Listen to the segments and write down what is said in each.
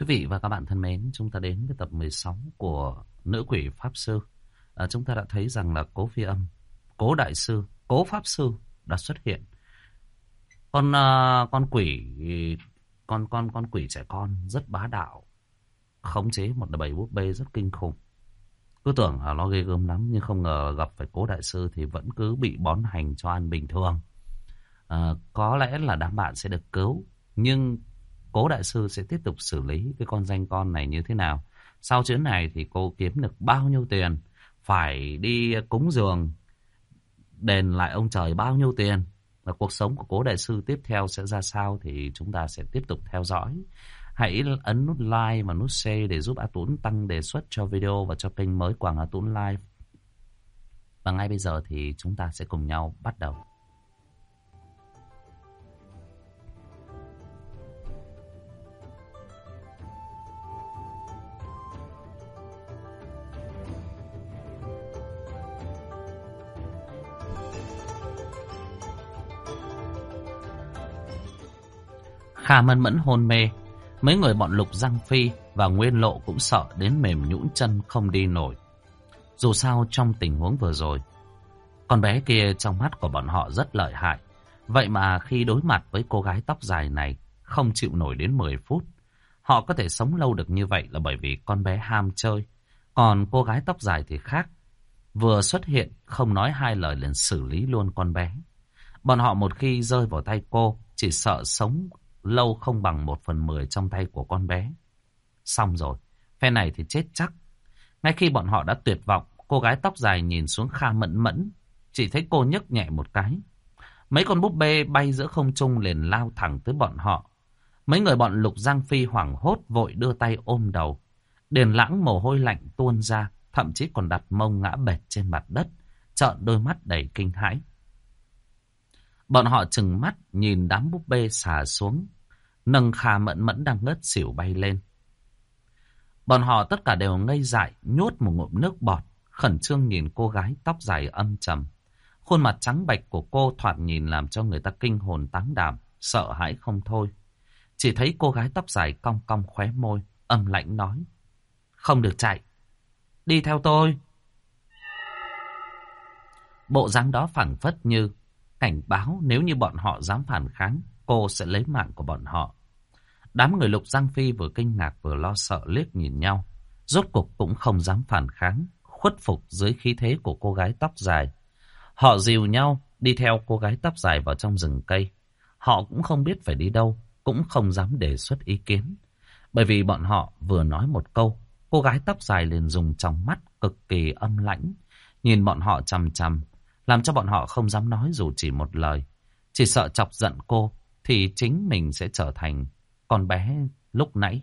Quý vị và các bạn thân mến, chúng ta đến với tập 16 của Nữ quỷ Pháp Sư. À, chúng ta đã thấy rằng là cố phi âm, cố đại sư, cố Pháp Sư đã xuất hiện. Con uh, con quỷ con con con quỷ trẻ con rất bá đạo, khống chế một bầy búp bê rất kinh khủng. Cứ tưởng là nó ghê gớm lắm nhưng không ngờ gặp phải cố đại sư thì vẫn cứ bị bón hành cho ăn bình thường. À, có lẽ là đám bạn sẽ được cứu nhưng cố đại sư sẽ tiếp tục xử lý cái con danh con này như thế nào. Sau chuyến này thì cô kiếm được bao nhiêu tiền, phải đi cúng dường, đền lại ông trời bao nhiêu tiền. Và cuộc sống của cố đại sư tiếp theo sẽ ra sao thì chúng ta sẽ tiếp tục theo dõi. Hãy ấn nút like và nút share để giúp A Tuấn tăng đề xuất cho video và cho kênh mới Quảng A Tuấn Live. Và ngay bây giờ thì chúng ta sẽ cùng nhau bắt đầu. Kha mân mẫn hôn mê. Mấy người bọn Lục Giang Phi và Nguyên Lộ cũng sợ đến mềm nhũn chân không đi nổi. Dù sao trong tình huống vừa rồi, con bé kia trong mắt của bọn họ rất lợi hại. Vậy mà khi đối mặt với cô gái tóc dài này, không chịu nổi đến 10 phút. Họ có thể sống lâu được như vậy là bởi vì con bé ham chơi. Còn cô gái tóc dài thì khác. Vừa xuất hiện, không nói hai lời liền xử lý luôn con bé. Bọn họ một khi rơi vào tay cô, chỉ sợ sống lâu không bằng một phần mười trong tay của con bé. Xong rồi, phe này thì chết chắc. Ngay khi bọn họ đã tuyệt vọng, cô gái tóc dài nhìn xuống Kha mẫn mẫn, chỉ thấy cô nhấc nhẹ một cái. Mấy con búp bê bay giữa không trung liền lao thẳng tới bọn họ. Mấy người bọn Lục Giang Phi hoảng hốt vội đưa tay ôm đầu. Điền lãng mồ hôi lạnh tuôn ra, thậm chí còn đặt mông ngã bệt trên mặt đất, trợn đôi mắt đầy kinh hãi. Bọn họ chừng mắt nhìn đám búp bê xà xuống, nâng Kha mẫn mẫn đang ngất xỉu bay lên. Bọn họ tất cả đều ngây dại, nhốt một ngụm nước bọt, khẩn trương nhìn cô gái tóc dài âm trầm. Khuôn mặt trắng bạch của cô thoạt nhìn làm cho người ta kinh hồn táng đảm, sợ hãi không thôi. Chỉ thấy cô gái tóc dài cong cong khóe môi, âm lạnh nói. Không được chạy. Đi theo tôi. Bộ dáng đó phảng phất như cảnh báo nếu như bọn họ dám phản kháng, cô sẽ lấy mạng của bọn họ. Đám người lục Giang Phi vừa kinh ngạc vừa lo sợ liếc nhìn nhau. Rốt cục cũng không dám phản kháng, khuất phục dưới khí thế của cô gái tóc dài. Họ dìu nhau đi theo cô gái tóc dài vào trong rừng cây. Họ cũng không biết phải đi đâu, cũng không dám đề xuất ý kiến. Bởi vì bọn họ vừa nói một câu, cô gái tóc dài liền dùng trong mắt cực kỳ âm lãnh, nhìn bọn họ chằm chằm, làm cho bọn họ không dám nói dù chỉ một lời. Chỉ sợ chọc giận cô, thì chính mình sẽ trở thành con bé lúc nãy.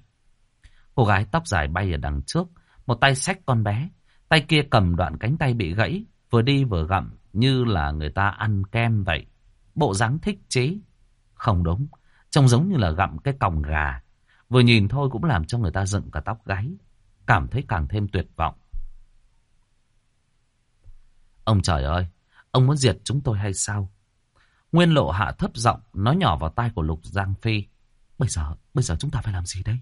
Cô gái tóc dài bay ở đằng trước, một tay xách con bé, tay kia cầm đoạn cánh tay bị gãy, vừa đi vừa gặm như là người ta ăn kem vậy. Bộ dáng thích chế. Không đúng, trông giống như là gặm cái còng gà. Vừa nhìn thôi cũng làm cho người ta dựng cả tóc gáy, cảm thấy càng thêm tuyệt vọng. Ông trời ơi, ông muốn diệt chúng tôi hay sao? Nguyên lộ hạ thấp giọng nói nhỏ vào tai của Lục Giang Phi. Bây giờ, bây giờ chúng ta phải làm gì đây?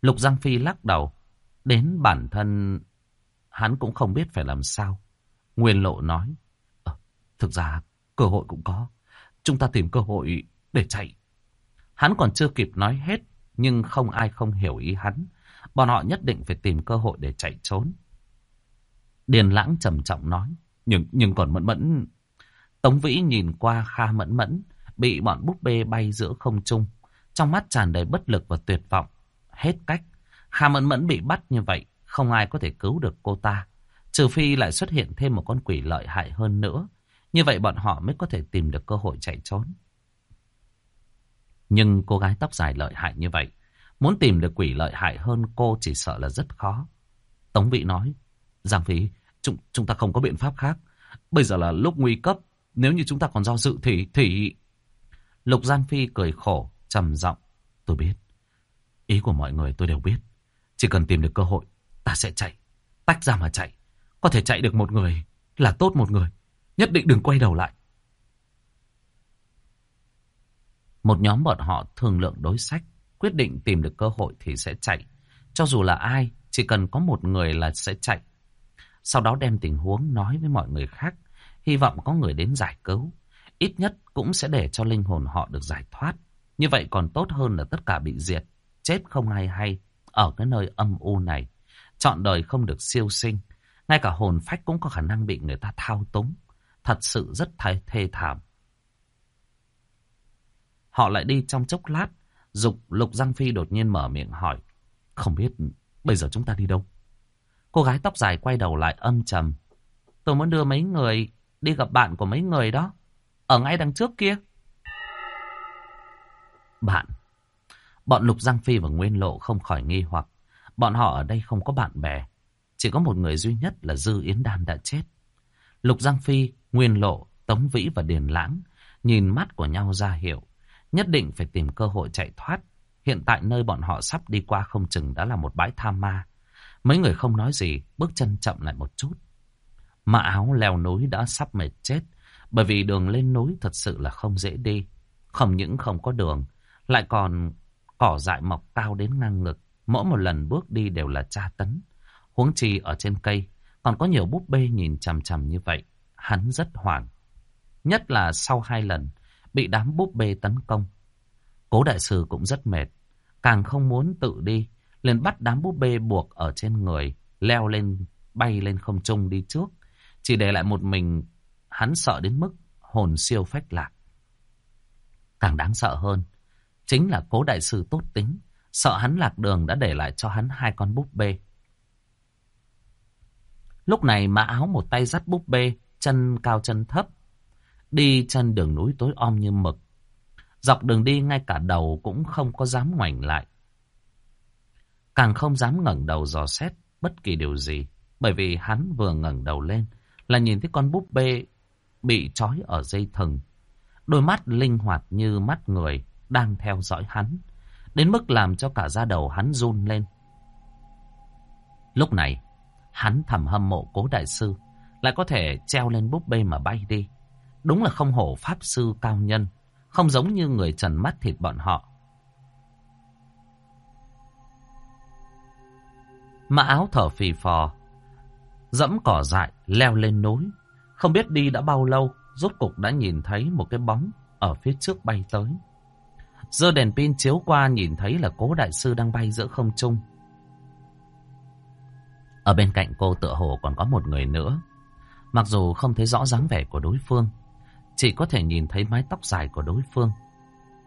Lục Giang Phi lắc đầu. Đến bản thân hắn cũng không biết phải làm sao. Nguyên lộ nói. Ờ, thực ra cơ hội cũng có. Chúng ta tìm cơ hội để chạy. Hắn còn chưa kịp nói hết. Nhưng không ai không hiểu ý hắn. Bọn họ nhất định phải tìm cơ hội để chạy trốn. Điền lãng trầm trọng nói. Nhưng, nhưng còn mẫn mẫn... Tống Vĩ nhìn qua Kha Mẫn Mẫn, bị bọn búp bê bay giữa không trung. Trong mắt tràn đầy bất lực và tuyệt vọng. Hết cách, Kha Mẫn Mẫn bị bắt như vậy, không ai có thể cứu được cô ta. Trừ phi lại xuất hiện thêm một con quỷ lợi hại hơn nữa. Như vậy bọn họ mới có thể tìm được cơ hội chạy trốn. Nhưng cô gái tóc dài lợi hại như vậy, muốn tìm được quỷ lợi hại hơn cô chỉ sợ là rất khó. Tống Vĩ nói, Giang Phi, chúng, chúng ta không có biện pháp khác. Bây giờ là lúc nguy cấp, nếu như chúng ta còn do dự thì... thì... Lục gian Phi cười khổ, trầm giọng. Tôi biết. Ý của mọi người tôi đều biết. Chỉ cần tìm được cơ hội, ta sẽ chạy. Tách ra mà chạy. Có thể chạy được một người là tốt một người. Nhất định đừng quay đầu lại. Một nhóm bọn họ thương lượng đối sách, quyết định tìm được cơ hội thì sẽ chạy. Cho dù là ai, chỉ cần có một người là sẽ chạy. Sau đó đem tình huống nói với mọi người khác, hy vọng có người đến giải cứu. Ít nhất cũng sẽ để cho linh hồn họ được giải thoát. Như vậy còn tốt hơn là tất cả bị diệt, chết không ai hay, ở cái nơi âm u này. Chọn đời không được siêu sinh, ngay cả hồn phách cũng có khả năng bị người ta thao túng. Thật sự rất thê, thê thảm. Họ lại đi trong chốc lát, Dục Lục Giang Phi đột nhiên mở miệng hỏi. Không biết bây giờ chúng ta đi đâu? Cô gái tóc dài quay đầu lại âm trầm. Tôi muốn đưa mấy người đi gặp bạn của mấy người đó. Ở ngay đằng trước kia. Bạn. Bọn Lục Giang Phi và Nguyên Lộ không khỏi nghi hoặc. Bọn họ ở đây không có bạn bè. Chỉ có một người duy nhất là Dư Yến Đan đã chết. Lục Giang Phi, Nguyên Lộ, Tống Vĩ và Điền Lãng nhìn mắt của nhau ra hiệu. Nhất định phải tìm cơ hội chạy thoát. Hiện tại nơi bọn họ sắp đi qua không chừng đã là một bãi tham ma. Mấy người không nói gì, bước chân chậm lại một chút. Mã áo leo núi đã sắp mệt chết, bởi vì đường lên núi thật sự là không dễ đi. Không những không có đường, lại còn cỏ dại mọc cao đến ngang ngực. Mỗi một lần bước đi đều là tra tấn. Huống chi ở trên cây, còn có nhiều búp bê nhìn chằm chằm như vậy. Hắn rất hoảng. Nhất là sau hai lần, bị đám búp bê tấn công. Cố đại sư cũng rất mệt, càng không muốn tự đi, liền bắt đám búp bê buộc ở trên người, leo lên, bay lên không trung đi trước. Chỉ để lại một mình, hắn sợ đến mức hồn siêu phách lạc. Càng đáng sợ hơn, chính là cố đại sư tốt tính, sợ hắn lạc đường đã để lại cho hắn hai con búp bê. Lúc này mã áo một tay dắt búp bê, chân cao chân thấp, đi chân đường núi tối om như mực. Dọc đường đi ngay cả đầu cũng không có dám ngoảnh lại. Càng không dám ngẩng đầu dò xét bất kỳ điều gì. Bởi vì hắn vừa ngẩng đầu lên là nhìn thấy con búp bê bị trói ở dây thừng. Đôi mắt linh hoạt như mắt người đang theo dõi hắn. Đến mức làm cho cả da đầu hắn run lên. Lúc này, hắn thầm hâm mộ cố đại sư. Lại có thể treo lên búp bê mà bay đi. Đúng là không hổ pháp sư cao nhân, không giống như người trần mắt thịt bọn họ. Mã áo thở phì phò, dẫm cỏ dại, leo lên núi. Không biết đi đã bao lâu, rốt cục đã nhìn thấy một cái bóng ở phía trước bay tới. giờ đèn pin chiếu qua nhìn thấy là cố đại sư đang bay giữa không trung. Ở bên cạnh cô tựa hồ còn có một người nữa. Mặc dù không thấy rõ dáng vẻ của đối phương, chỉ có thể nhìn thấy mái tóc dài của đối phương.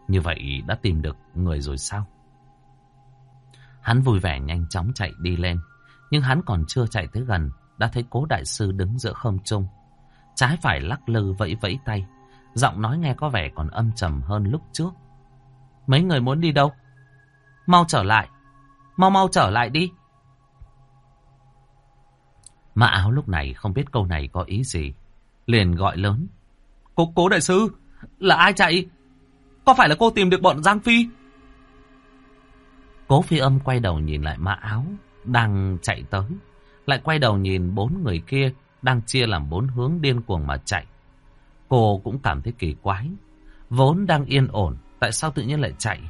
Như vậy đã tìm được người rồi sao? Hắn vui vẻ nhanh chóng chạy đi lên. Nhưng hắn còn chưa chạy tới gần, đã thấy cố đại sư đứng giữa không trung. Trái phải lắc lư vẫy vẫy tay. Giọng nói nghe có vẻ còn âm trầm hơn lúc trước. Mấy người muốn đi đâu? Mau trở lại. Mau mau trở lại đi. Mã áo lúc này không biết câu này có ý gì. Liền gọi lớn. Cố, cố đại sư, là ai chạy? Có phải là cô tìm được bọn Giang Phi? Cố phi âm quay đầu nhìn lại mã áo, đang chạy tới. Lại quay đầu nhìn bốn người kia, đang chia làm bốn hướng điên cuồng mà chạy. Cô cũng cảm thấy kỳ quái. Vốn đang yên ổn, tại sao tự nhiên lại chạy?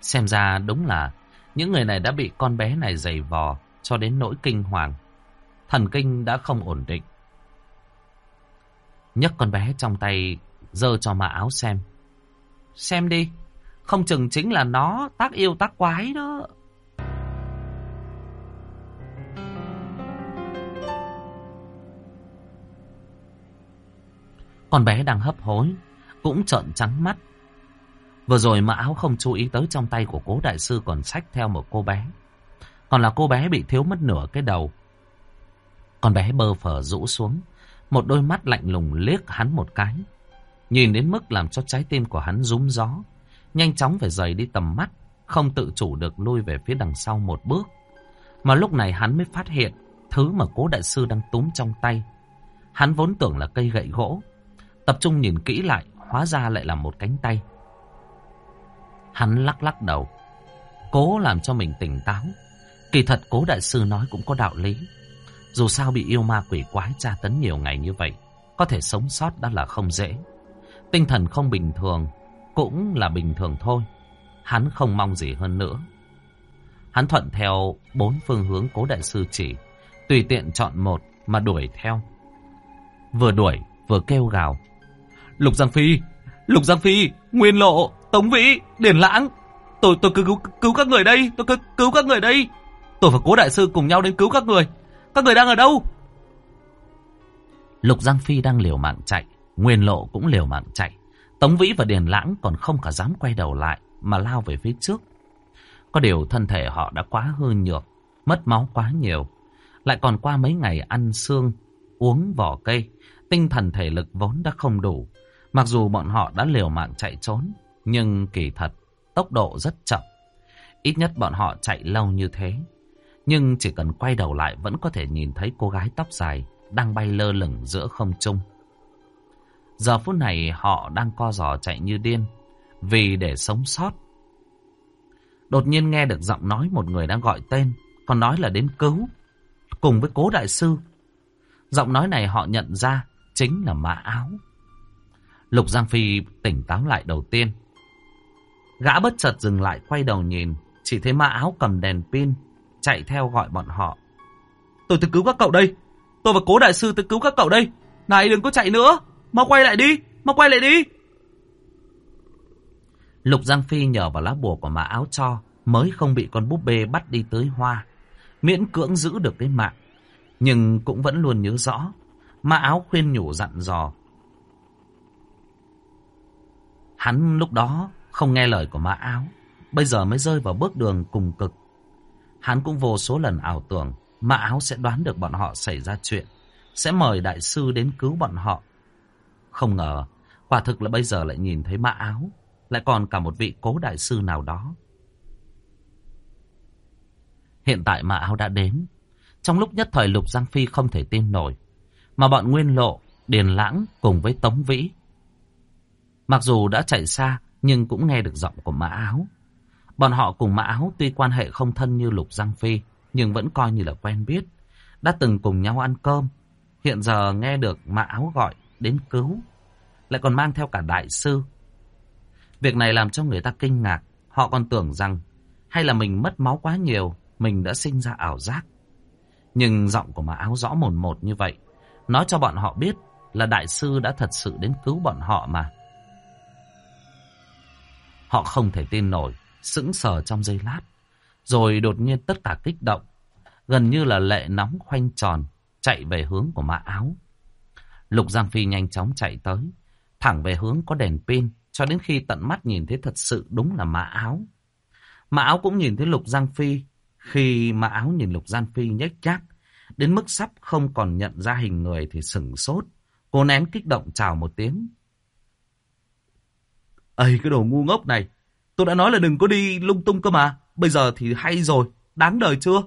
Xem ra đúng là những người này đã bị con bé này giày vò cho đến nỗi kinh hoàng. Thần kinh đã không ổn định nhấc con bé trong tay, giơ cho mã áo xem. Xem đi, không chừng chính là nó tác yêu tác quái đó. Con bé đang hấp hối, cũng trợn trắng mắt. Vừa rồi mã áo không chú ý tới trong tay của cố đại sư còn xách theo một cô bé. Còn là cô bé bị thiếu mất nửa cái đầu. Con bé bơ phở rũ xuống, một đôi mắt lạnh lùng liếc hắn một cái. Nhìn đến mức làm cho trái tim của hắn rúm gió. Nhanh chóng phải rời đi tầm mắt. Không tự chủ được lui về phía đằng sau một bước. Mà lúc này hắn mới phát hiện thứ mà cố đại sư đang túm trong tay. Hắn vốn tưởng là cây gậy gỗ. Tập trung nhìn kỹ lại, hóa ra lại là một cánh tay. Hắn lắc lắc đầu. Cố làm cho mình tỉnh táo. Kỳ thật cố đại sư nói cũng có đạo lý. Dù sao bị yêu ma quỷ quái tra tấn nhiều ngày như vậy, có thể sống sót đã là không dễ. Tinh thần không bình thường, cũng là bình thường thôi. Hắn không mong gì hơn nữa. Hắn thuận theo bốn phương hướng cố đại sư chỉ, tùy tiện chọn một mà đuổi theo. Vừa đuổi, vừa kêu gào. Lục Giang Phi, Lục Giang Phi, Nguyên Lộ, Tống Vĩ, Điển Lãng. Tôi tôi cứ cứu, cứu các người đây, tôi cứ cứu các người đây. Tôi và cố đại sư cùng nhau đến cứu các người. Các người đang ở đâu? Lục Giang Phi đang liều mạng chạy, Nguyên Lộ cũng liều mạng chạy. Tống Vĩ và Điền Lãng còn không cả dám quay đầu lại mà lao về phía trước. Có điều thân thể họ đã quá hư nhược, mất máu quá nhiều. Lại còn qua mấy ngày ăn xương, uống vỏ cây, tinh thần thể lực vốn đã không đủ. Mặc dù bọn họ đã liều mạng chạy trốn, nhưng kỳ thật, tốc độ rất chậm. Ít nhất bọn họ chạy lâu như thế. Nhưng chỉ cần quay đầu lại vẫn có thể nhìn thấy cô gái tóc dài đang bay lơ lửng giữa không trung. Giờ phút này họ đang co giò chạy như điên, vì để sống sót. Đột nhiên nghe được giọng nói một người đang gọi tên, còn nói là đến cứu, cùng với cố đại sư. Giọng nói này họ nhận ra chính là mã áo. Lục Giang Phi tỉnh táo lại đầu tiên. Gã bất chợt dừng lại quay đầu nhìn, chỉ thấy mã áo cầm đèn pin, chạy theo gọi bọn họ. Tôi tới cứu các cậu đây, tôi và cố đại sư tới cứu các cậu đây. Này đừng có chạy nữa, mau quay lại đi, mau quay lại đi. Lục Giang Phi nhờ vào lá bùa của mã áo cho, mới không bị con búp bê bắt đi tới hoa. Miễn cưỡng giữ được cái mạng, nhưng cũng vẫn luôn nhớ rõ. Mã áo khuyên nhủ dặn dò. Hắn lúc đó không nghe lời của mã áo, bây giờ mới rơi vào bước đường cùng cực. Hắn cũng vô số lần ảo tưởng mã áo sẽ đoán được bọn họ xảy ra chuyện, sẽ mời đại sư đến cứu bọn họ. Không ngờ, quả thực là bây giờ lại nhìn thấy mã áo lại còn cả một vị cố đại sư nào đó. Hiện tại mà áo đã đến. Trong lúc nhất thời Lục Giang Phi không thể tin nổi. Mà bọn Nguyên Lộ, Điền Lãng cùng với Tống Vĩ. Mặc dù đã chạy xa nhưng cũng nghe được giọng của Mã Áo. Bọn họ cùng Mã Áo tuy quan hệ không thân như Lục Giang Phi nhưng vẫn coi như là quen biết. Đã từng cùng nhau ăn cơm. Hiện giờ nghe được Mã Áo gọi đến cứu. Lại còn mang theo cả đại sư Việc này làm cho người ta kinh ngạc. Họ còn tưởng rằng hay là mình mất máu quá nhiều, mình đã sinh ra ảo giác. Nhưng giọng của Mã áo rõ mồn một như vậy, nói cho bọn họ biết là đại sư đã thật sự đến cứu bọn họ mà. Họ không thể tin nổi, sững sờ trong giây lát. Rồi đột nhiên tất cả kích động, gần như là lệ nóng khoanh tròn, chạy về hướng của mã áo. Lục Giang Phi nhanh chóng chạy tới, thẳng về hướng có đèn pin, cho đến khi tận mắt nhìn thấy thật sự đúng là mã áo. Mã áo cũng nhìn thấy Lục Giang Phi. Khi mã áo nhìn Lục Giang Phi nhếch nhác, đến mức sắp không còn nhận ra hình người thì sừng sốt. Cô nén kích động chào một tiếng. Ây, cái đồ ngu ngốc này. Tôi đã nói là đừng có đi lung tung cơ mà. Bây giờ thì hay rồi. Đáng đời chưa?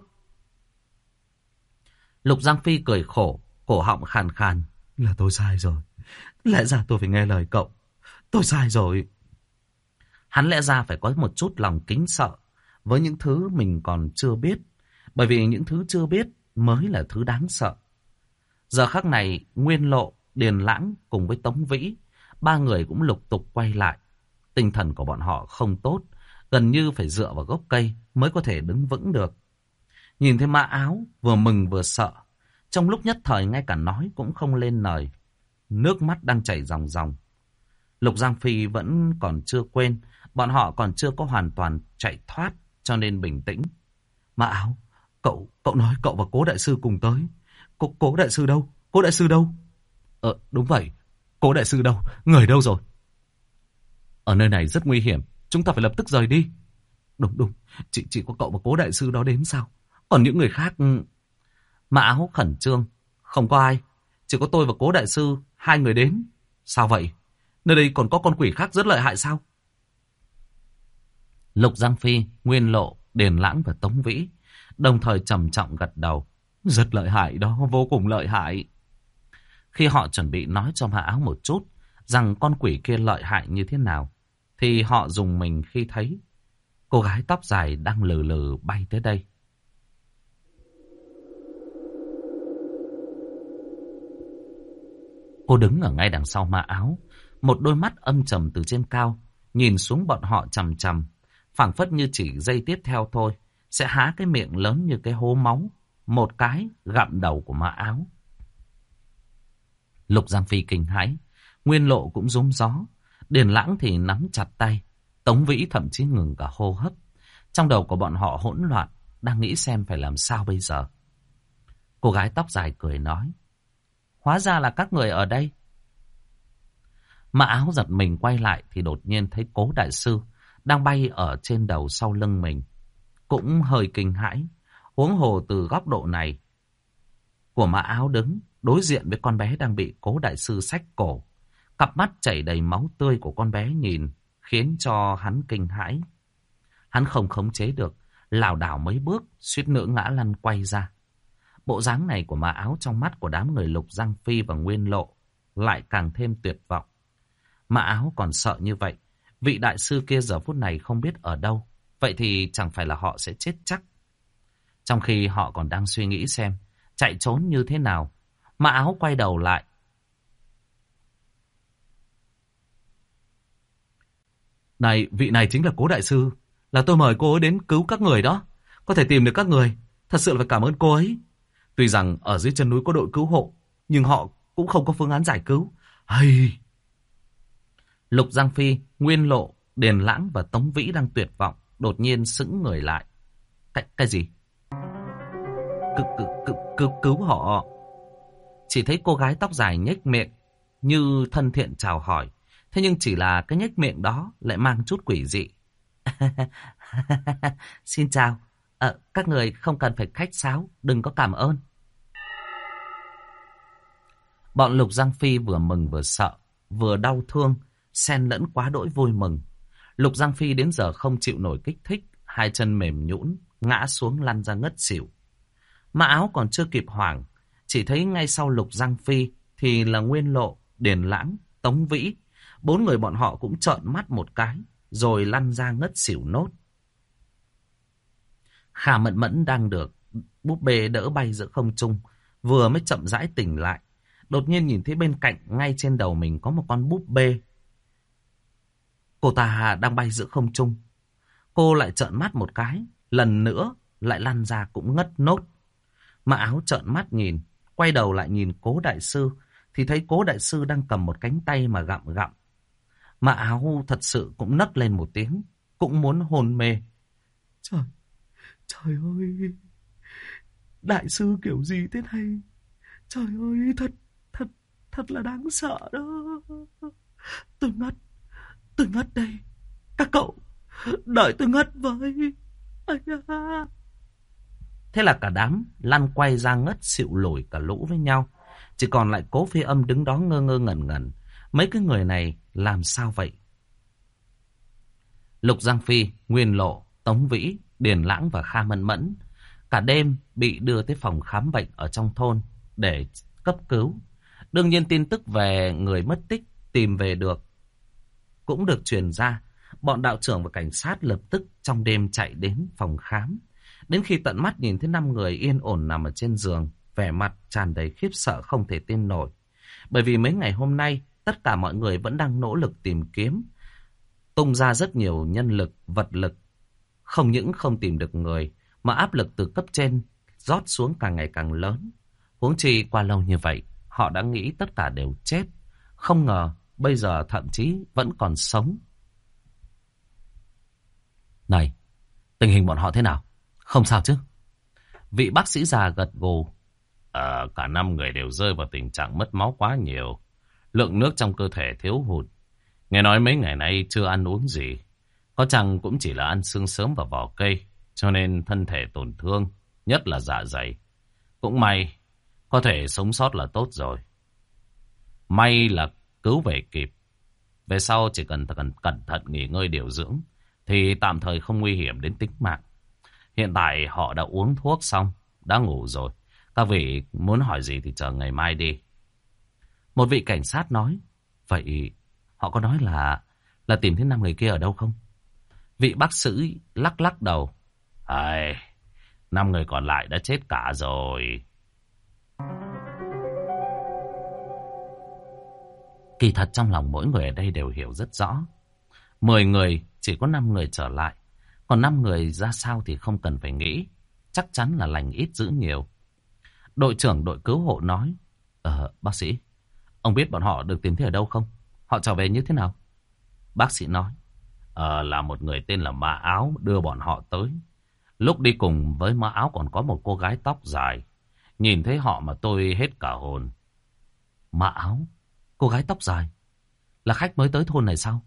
Lục Giang Phi cười khổ, cổ họng khàn khàn. Là tôi sai rồi. Lẽ ra tôi phải nghe lời cậu. Tôi sai rồi. Hắn lẽ ra phải có một chút lòng kính sợ với những thứ mình còn chưa biết. Bởi vì những thứ chưa biết mới là thứ đáng sợ. Giờ khắc này, Nguyên Lộ, Điền Lãng cùng với Tống Vĩ, ba người cũng lục tục quay lại. Tinh thần của bọn họ không tốt, gần như phải dựa vào gốc cây mới có thể đứng vững được. Nhìn thấy mã áo, vừa mừng vừa sợ. Trong lúc nhất thời ngay cả nói cũng không lên lời. Nước mắt đang chảy ròng ròng. Lục Giang Phi vẫn còn chưa quên, bọn họ còn chưa có hoàn toàn chạy thoát, cho nên bình tĩnh. Mã áo, cậu, cậu nói cậu và cố đại sư cùng tới. Cố, cố đại sư đâu? Cố đại sư đâu? Ờ, đúng vậy. Cố đại sư đâu? Người đâu rồi? Ở nơi này rất nguy hiểm, chúng ta phải lập tức rời đi. Đúng đúng, chỉ, chỉ có cậu và cố đại sư đó đến sao? Còn những người khác... Ừ. Mã áo khẩn trương, không có ai. Chỉ có tôi và cố đại sư, hai người đến. Sao vậy? Nơi đây còn có con quỷ khác rất lợi hại sao? Lục Giang Phi, Nguyên Lộ, đền Lãng và Tống Vĩ đồng thời trầm trọng gật đầu. Rất lợi hại đó, vô cùng lợi hại. Khi họ chuẩn bị nói cho mã Áo một chút rằng con quỷ kia lợi hại như thế nào, thì họ dùng mình khi thấy cô gái tóc dài đang lừ lừ bay tới đây. Cô đứng ở ngay đằng sau ma áo, một đôi mắt âm trầm từ trên cao, nhìn xuống bọn họ chằm chằm, phảng phất như chỉ dây tiếp theo thôi, sẽ há cái miệng lớn như cái hố máu, một cái gặm đầu của mã áo. Lục Giang Phi kinh hãi, Nguyên Lộ cũng rúng gió, Điền Lãng thì nắm chặt tay, Tống Vĩ thậm chí ngừng cả hô hấp. Trong đầu của bọn họ hỗn loạn, đang nghĩ xem phải làm sao bây giờ. Cô gái tóc dài cười nói, hóa ra là các người ở đây. Mã áo giật mình quay lại thì đột nhiên thấy cố đại sư đang bay ở trên đầu sau lưng mình. Cũng hơi kinh hãi, huống hồ từ góc độ này của mã áo đứng đối diện với con bé đang bị cố đại sư sách cổ. Cặp mắt chảy đầy máu tươi của con bé nhìn khiến cho hắn kinh hãi. Hắn không khống chế được, lảo đảo mấy bước, suýt nữa ngã lăn quay ra. Bộ dáng này của mã áo trong mắt của đám người lục giang phi và nguyên lộ lại càng thêm tuyệt vọng. Mã áo còn sợ như vậy, vị đại sư kia giờ phút này không biết ở đâu, vậy thì chẳng phải là họ sẽ chết chắc. Trong khi họ còn đang suy nghĩ xem chạy trốn như thế nào, mã áo quay đầu lại. Này, vị này chính là cố đại sư, là tôi mời cô ấy đến cứu các người đó. Có thể tìm được các người, thật sự là phải cảm ơn cô ấy. Tuy rằng ở dưới chân núi có đội cứu hộ, nhưng họ cũng không có phương án giải cứu. Hay... Lục Giang Phi, Nguyên Lộ, Đền Lãng và Tống Vĩ đang tuyệt vọng, đột nhiên sững người lại. Cái, cái gì? Cứu, cứu, cứu, cứu, cứu họ. Chỉ thấy cô gái tóc dài nhếch miệng, như thân thiện chào hỏi. Thế nhưng chỉ là cái nhếch miệng đó lại mang chút quỷ dị. Xin chào, à, các người không cần phải khách sáo, đừng có cảm ơn. Bọn Lục Giang Phi vừa mừng vừa sợ, vừa đau thương, xen lẫn quá đỗi vui mừng. Lục Giang Phi đến giờ không chịu nổi kích thích, hai chân mềm nhũn, ngã xuống lăn ra ngất xỉu. Mà áo còn chưa kịp hoảng, chỉ thấy ngay sau Lục Giang Phi thì là Nguyên Lộ, Điền Lãng, Tống Vĩ. Bốn người bọn họ cũng trợn mắt một cái, rồi lăn ra ngất xỉu nốt. hà Mẫn Mẫn đang được búp bê đỡ bay giữa không trung, vừa mới chậm rãi tỉnh lại. Đột nhiên nhìn thấy bên cạnh ngay trên đầu mình có một con búp bê Cô ta đang bay giữa không trung. Cô lại trợn mắt một cái, lần nữa lại lăn ra cũng ngất nốt. Mà áo trợn mắt nhìn, quay đầu lại nhìn cố đại sư, thì thấy cố đại sư đang cầm một cánh tay mà gặm gặm. Mà áo thật sự cũng nấc lên một tiếng, cũng muốn hôn mê. Trời, trời ơi, đại sư kiểu gì thế này? Trời ơi, thật, thật, thật là đáng sợ đó. Tôi ngất, Tôi ngất đây. Các cậu, đợi tôi ngất với. Thế là cả đám lăn quay ra ngất xịu lủi cả lũ với nhau. Chỉ còn lại cố phi âm đứng đó ngơ ngơ ngẩn ngẩn. Mấy cái người này làm sao vậy? Lục Giang Phi, Nguyên Lộ, Tống Vĩ, Điền Lãng và Kha Mẫn Mẫn cả đêm bị đưa tới phòng khám bệnh ở trong thôn để cấp cứu. Đương nhiên tin tức về người mất tích tìm về được cũng được truyền ra. Bọn đạo trưởng và cảnh sát lập tức trong đêm chạy đến phòng khám. Đến khi tận mắt nhìn thấy năm người yên ổn nằm ở trên giường, vẻ mặt tràn đầy khiếp sợ không thể tin nổi. Bởi vì mấy ngày hôm nay, tất cả mọi người vẫn đang nỗ lực tìm kiếm, tung ra rất nhiều nhân lực, vật lực. Không những không tìm được người, mà áp lực từ cấp trên rót xuống càng ngày càng lớn. Huống chi qua lâu như vậy, họ đã nghĩ tất cả đều chết. Không ngờ bây giờ thậm chí vẫn còn sống. Này, tình hình bọn họ thế nào? Không sao chứ? Vị bác sĩ già gật gù. À, cả năm người đều rơi vào tình trạng mất máu quá nhiều. Lượng nước trong cơ thể thiếu hụt. Nghe nói mấy ngày nay chưa ăn uống gì. Có chăng cũng chỉ là ăn xương sớm và vỏ cây. Cho nên thân thể tổn thương, nhất là dạ dày. Cũng may, có thể sống sót là tốt rồi. May là cứu về kịp. Về sau chỉ cần cần cẩn thận nghỉ ngơi điều dưỡng thì tạm thời không nguy hiểm đến tính mạng. Hiện tại họ đã uống thuốc xong, đã ngủ rồi. Các vị muốn hỏi gì thì chờ ngày mai đi. Một vị cảnh sát nói, vậy họ có nói là là tìm thấy năm người kia ở đâu không? Vị bác sĩ lắc lắc đầu. Ai, năm người còn lại đã chết cả rồi. Kỳ thật trong lòng mỗi người ở đây đều hiểu rất rõ. Mười người, chỉ có năm người trở lại. Còn năm người ra sao thì không cần phải nghĩ. Chắc chắn là lành ít dữ nhiều. Đội trưởng đội cứu hộ nói. Ờ, bác sĩ, ông biết bọn họ được tìm thấy ở đâu không? Họ trở về như thế nào? Bác sĩ nói. Ờ, là một người tên là mã Áo đưa bọn họ tới. Lúc đi cùng với mã Áo còn có một cô gái tóc dài. Nhìn thấy họ mà tôi hết cả hồn. mã Áo? Cô gái tóc dài? Là khách mới tới thôn này sao?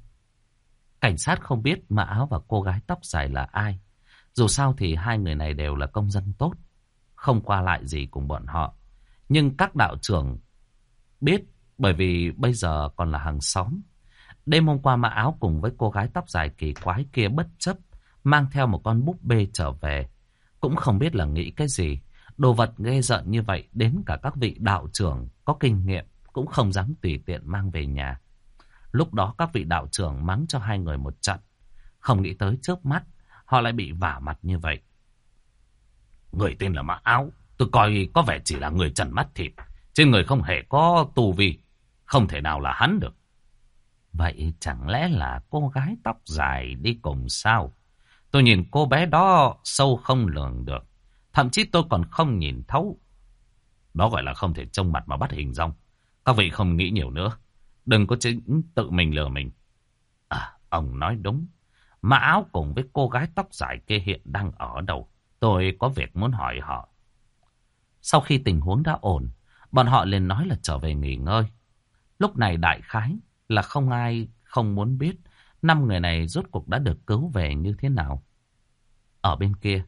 Cảnh sát không biết mã Áo và cô gái tóc dài là ai. Dù sao thì hai người này đều là công dân tốt. Không qua lại gì cùng bọn họ. Nhưng các đạo trưởng biết bởi vì bây giờ còn là hàng xóm. Đêm hôm qua Mã Áo cùng với cô gái tóc dài kỳ quái kia bất chấp, mang theo một con búp bê trở về. Cũng không biết là nghĩ cái gì. Đồ vật ghê giận như vậy đến cả các vị đạo trưởng có kinh nghiệm cũng không dám tùy tiện mang về nhà. Lúc đó các vị đạo trưởng mắng cho hai người một trận. Không nghĩ tới trước mắt, họ lại bị vả mặt như vậy. Người tên là Mã Áo. Tôi coi có vẻ chỉ là người trần mắt thịt. Trên người không hề có tù vi. Không thể nào là hắn được. Vậy chẳng lẽ là cô gái tóc dài đi cùng sao? Tôi nhìn cô bé đó sâu không lường được. Thậm chí tôi còn không nhìn thấu. Đó gọi là không thể trông mặt mà bắt hình rong. Các vị không nghĩ nhiều nữa. Đừng có chính tự mình lừa mình. À, ông nói đúng. Mã áo cùng với cô gái tóc dài kia hiện đang ở đâu? Tôi có việc muốn hỏi họ. Sau khi tình huống đã ổn, bọn họ liền nói là trở về nghỉ ngơi. Lúc này đại khái là không ai không muốn biết năm người này rốt cuộc đã được cứu về như thế nào. Ở bên kia,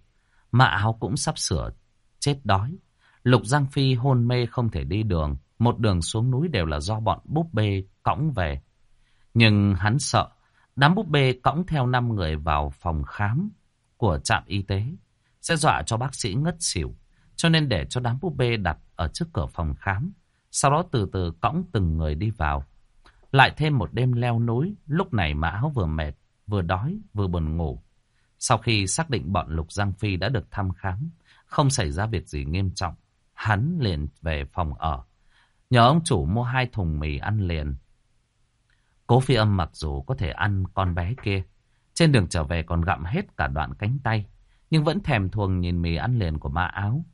mạ áo cũng sắp sửa chết đói. Lục Giang Phi hôn mê không thể đi đường. Một đường xuống núi đều là do bọn búp bê cõng về. Nhưng hắn sợ đám búp bê cõng theo năm người vào phòng khám của trạm y tế sẽ dọa cho bác sĩ ngất xỉu. Cho nên để cho đám búp bê đặt ở trước cửa phòng khám. Sau đó từ từ cõng từng người đi vào. Lại thêm một đêm leo núi. Lúc này Mã Áo vừa mệt, vừa đói, vừa buồn ngủ. Sau khi xác định bọn Lục Giang Phi đã được thăm khám, không xảy ra việc gì nghiêm trọng, hắn liền về phòng ở. Nhờ ông chủ mua hai thùng mì ăn liền. Cố phi âm mặc dù có thể ăn con bé kia, trên đường trở về còn gặm hết cả đoạn cánh tay, nhưng vẫn thèm thuồng nhìn mì ăn liền của ma áo.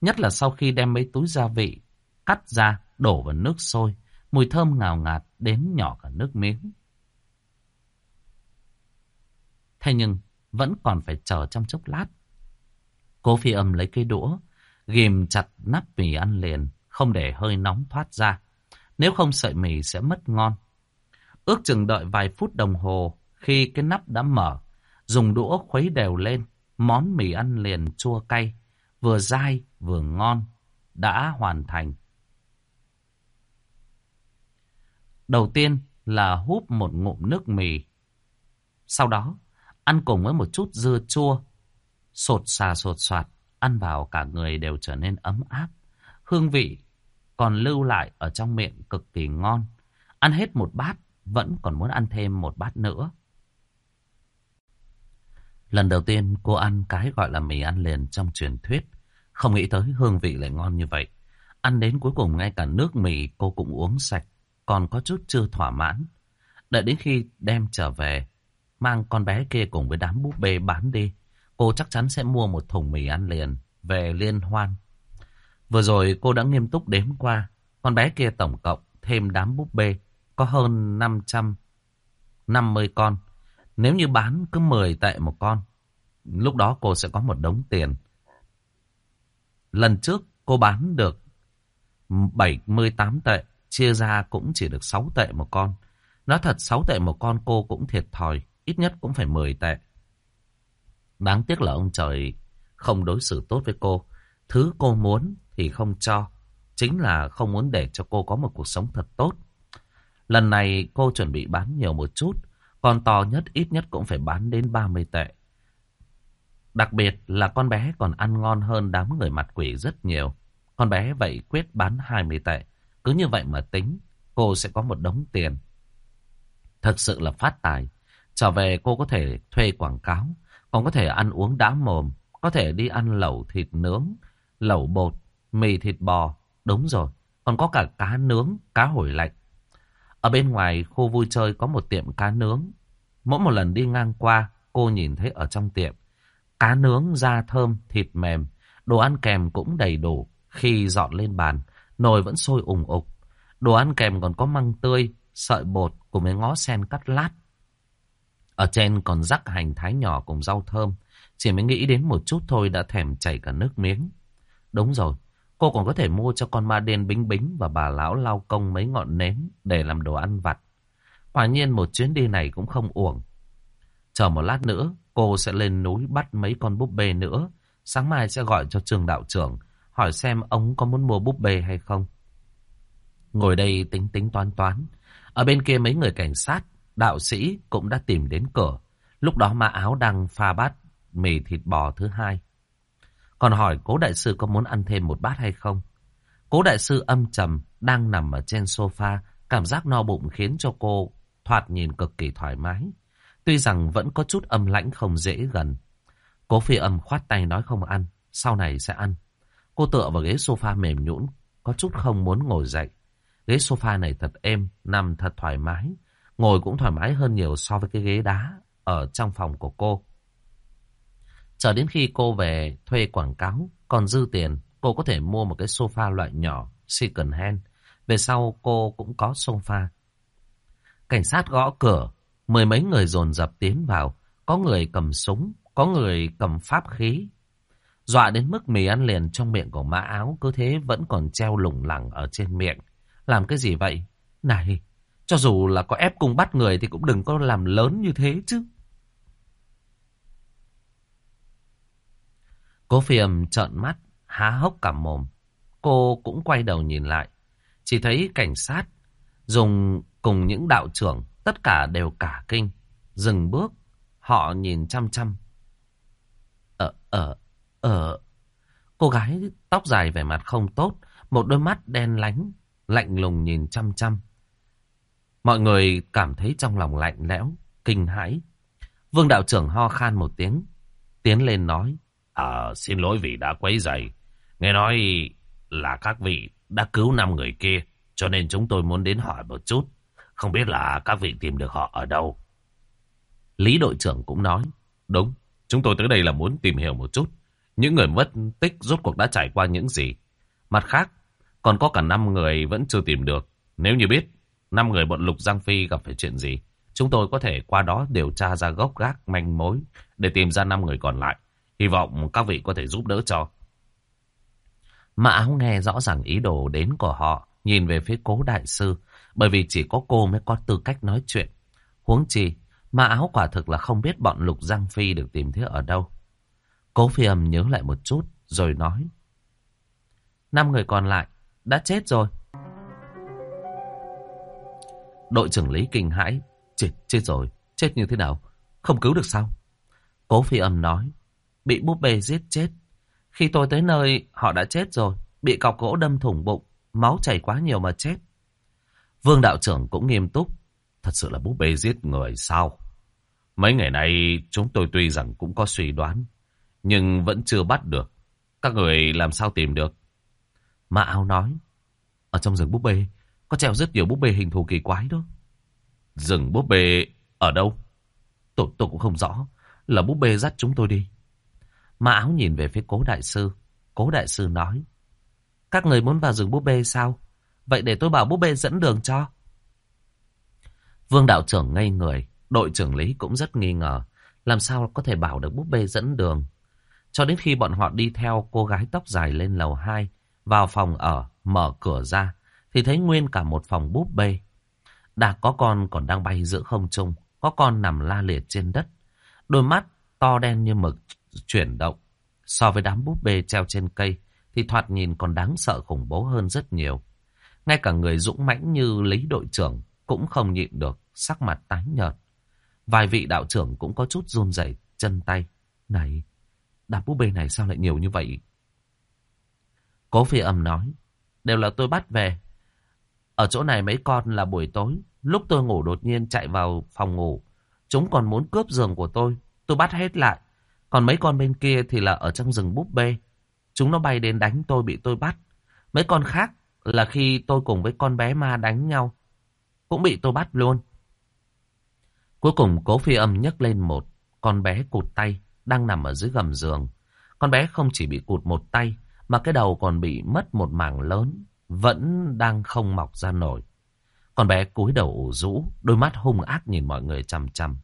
Nhất là sau khi đem mấy túi gia vị, cắt ra, đổ vào nước sôi, mùi thơm ngào ngạt đến nhỏ cả nước miếng. Thế nhưng, vẫn còn phải chờ trong chốc lát. Cố phi âm lấy cây đũa, ghim chặt nắp mì ăn liền, không để hơi nóng thoát ra. Nếu không sợi mì sẽ mất ngon. Ước chừng đợi vài phút đồng hồ, khi cái nắp đã mở, dùng đũa khuấy đều lên, món mì ăn liền chua cay, vừa dai vừa ngon, đã hoàn thành. Đầu tiên là húp một ngụm nước mì. Sau đó, ăn cùng với một chút dưa chua, sột xà sột soạt, ăn vào cả người đều trở nên ấm áp. Hương vị còn lưu lại ở trong miệng cực kỳ ngon. Ăn hết một bát, vẫn còn muốn ăn thêm một bát nữa. Lần đầu tiên cô ăn cái gọi là mì ăn liền trong truyền thuyết. Không nghĩ tới hương vị lại ngon như vậy. Ăn đến cuối cùng ngay cả nước mì cô cũng uống sạch. Còn có chút chưa thỏa mãn. Đợi đến khi đem trở về. Mang con bé kia cùng với đám búp bê bán đi. Cô chắc chắn sẽ mua một thùng mì ăn liền. Về liên hoan. Vừa rồi cô đã nghiêm túc đếm qua. Con bé kia tổng cộng thêm đám búp bê. Có hơn 550 con. Nếu như bán cứ 10 tệ một con, lúc đó cô sẽ có một đống tiền. Lần trước cô bán được 78 tệ, chia ra cũng chỉ được 6 tệ một con. Nói thật 6 tệ một con cô cũng thiệt thòi, ít nhất cũng phải 10 tệ. Đáng tiếc là ông trời không đối xử tốt với cô. Thứ cô muốn thì không cho. Chính là không muốn để cho cô có một cuộc sống thật tốt. Lần này cô chuẩn bị bán nhiều một chút. Con to nhất ít nhất cũng phải bán đến 30 tệ. Đặc biệt là con bé còn ăn ngon hơn đám người mặt quỷ rất nhiều. Con bé vậy quyết bán 20 tệ. Cứ như vậy mà tính, cô sẽ có một đống tiền. Thật sự là phát tài. Trở về cô có thể thuê quảng cáo, còn có thể ăn uống đá mồm, có thể đi ăn lẩu thịt nướng, lẩu bột, mì thịt bò. Đúng rồi, còn có cả cá nướng, cá hổi lạnh. Ở bên ngoài khu vui chơi có một tiệm cá nướng. Mỗi một lần đi ngang qua, cô nhìn thấy ở trong tiệm. Cá nướng, da thơm, thịt mềm, đồ ăn kèm cũng đầy đủ. Khi dọn lên bàn, nồi vẫn sôi ủng ục. Đồ ăn kèm còn có măng tươi, sợi bột cùng với ngó sen cắt lát. Ở trên còn rắc hành thái nhỏ cùng rau thơm. Chỉ mới nghĩ đến một chút thôi đã thèm chảy cả nước miếng. Đúng rồi, cô còn có thể mua cho con ma đen bính bính và bà lão lau công mấy ngọn nến để làm đồ ăn vặt. Quả nhiên một chuyến đi này cũng không uổng. Chờ một lát nữa, cô sẽ lên núi bắt mấy con búp bê nữa. Sáng mai sẽ gọi cho trường đạo trưởng, hỏi xem ông có muốn mua búp bê hay không. Ngồi đây tính tính toán toán. Ở bên kia mấy người cảnh sát, đạo sĩ cũng đã tìm đến cửa. Lúc đó ma áo đang pha bát mì thịt bò thứ hai. Còn hỏi cố đại sư có muốn ăn thêm một bát hay không? Cố đại sư âm trầm đang nằm ở trên sofa, cảm giác no bụng khiến cho cô thoạt nhìn cực kỳ thoải mái. Tuy rằng vẫn có chút âm lãnh không dễ gần. Cố phi âm khoát tay nói không ăn, sau này sẽ ăn. Cô tựa vào ghế sofa mềm nhũn, có chút không muốn ngồi dậy. Ghế sofa này thật êm, nằm thật thoải mái. Ngồi cũng thoải mái hơn nhiều so với cái ghế đá ở trong phòng của cô. Chờ đến khi cô về thuê quảng cáo, còn dư tiền, cô có thể mua một cái sofa loại nhỏ, second hand. Về sau cô cũng có sofa. Cảnh sát gõ cửa, mười mấy người dồn dập tiến vào. Có người cầm súng, có người cầm pháp khí. Dọa đến mức mì ăn liền trong miệng của mã áo cứ thế vẫn còn treo lủng lẳng ở trên miệng. Làm cái gì vậy? Này, cho dù là có ép cùng bắt người thì cũng đừng có làm lớn như thế chứ. Cố phiềm trợn mắt, há hốc cả mồm. Cô cũng quay đầu nhìn lại. Chỉ thấy cảnh sát dùng cùng những đạo trưởng, tất cả đều cả kinh. Dừng bước, họ nhìn chăm chăm. Ờ, ờ, ờ. Cô gái tóc dài vẻ mặt không tốt, một đôi mắt đen lánh, lạnh lùng nhìn chăm chăm. Mọi người cảm thấy trong lòng lạnh lẽo, kinh hãi. Vương đạo trưởng ho khan một tiếng, tiến lên nói. À, xin lỗi vì đã quấy rầy. Nghe nói là các vị đã cứu năm người kia, cho nên chúng tôi muốn đến hỏi một chút. Không biết là các vị tìm được họ ở đâu. Lý đội trưởng cũng nói, đúng, chúng tôi tới đây là muốn tìm hiểu một chút. Những người mất tích rốt cuộc đã trải qua những gì. Mặt khác, còn có cả năm người vẫn chưa tìm được. Nếu như biết năm người bọn Lục Giang Phi gặp phải chuyện gì, chúng tôi có thể qua đó điều tra ra gốc gác manh mối để tìm ra năm người còn lại. Hy vọng các vị có thể giúp đỡ cho. Mã áo nghe rõ ràng ý đồ đến của họ, nhìn về phía cố đại sư, bởi vì chỉ có cô mới có tư cách nói chuyện. Huống chi, mã áo quả thực là không biết bọn Lục Giang Phi được tìm thấy ở đâu. Cố phi âm nhớ lại một chút, rồi nói. Năm người còn lại, đã chết rồi. Đội trưởng Lý kinh hãi. Chết, chết rồi. Chết như thế nào? Không cứu được sao? Cố phi âm nói. Bị búp bê giết chết. Khi tôi tới nơi, họ đã chết rồi. Bị cọc gỗ đâm thủng bụng. Máu chảy quá nhiều mà chết. Vương đạo trưởng cũng nghiêm túc. Thật sự là búp bê giết người sao? Mấy ngày nay chúng tôi tuy rằng cũng có suy đoán. Nhưng vẫn chưa bắt được. Các người làm sao tìm được? Mã áo nói. Ở trong rừng búp bê có treo rất nhiều búp bê hình thù kỳ quái đó. Rừng búp bê ở đâu? Tôi, tôi cũng không rõ. Là búp bê dắt chúng tôi đi. Mã áo nhìn về phía cố đại sư. Cố đại sư nói. Các người muốn vào rừng búp bê sao? Vậy để tôi bảo búp bê dẫn đường cho. Vương đạo trưởng ngây người. Đội trưởng lý cũng rất nghi ngờ. Làm sao có thể bảo được búp bê dẫn đường? Cho đến khi bọn họ đi theo cô gái tóc dài lên lầu 2, vào phòng ở, mở cửa ra, thì thấy nguyên cả một phòng búp bê. Đã có con còn đang bay giữa không trung, có con nằm la liệt trên đất. Đôi mắt to đen như mực chuyển động. So với đám búp bê treo trên cây, thì thoạt nhìn còn đáng sợ khủng bố hơn rất nhiều. Ngay cả người dũng mãnh như Lý đội trưởng cũng không nhịn được, sắc mặt tái nhợt. Vài vị đạo trưởng cũng có chút run rẩy chân tay. Này, đám búp bê này sao lại nhiều như vậy? Cố phi âm nói, đều là tôi bắt về. Ở chỗ này mấy con là buổi tối, lúc tôi ngủ đột nhiên chạy vào phòng ngủ. Chúng còn muốn cướp giường của tôi, tôi bắt hết lại. Còn mấy con bên kia thì là ở trong rừng búp bê. Chúng nó bay đến đánh tôi bị tôi bắt. Mấy con khác là khi tôi cùng với con bé ma đánh nhau. Cũng bị tôi bắt luôn. Cuối cùng cố phi âm nhấc lên một con bé cụt tay đang nằm ở dưới gầm giường. Con bé không chỉ bị cụt một tay mà cái đầu còn bị mất một mảng lớn, vẫn đang không mọc ra nổi. Con bé cúi đầu ủ rũ, đôi mắt hung ác nhìn mọi người chằm chằm.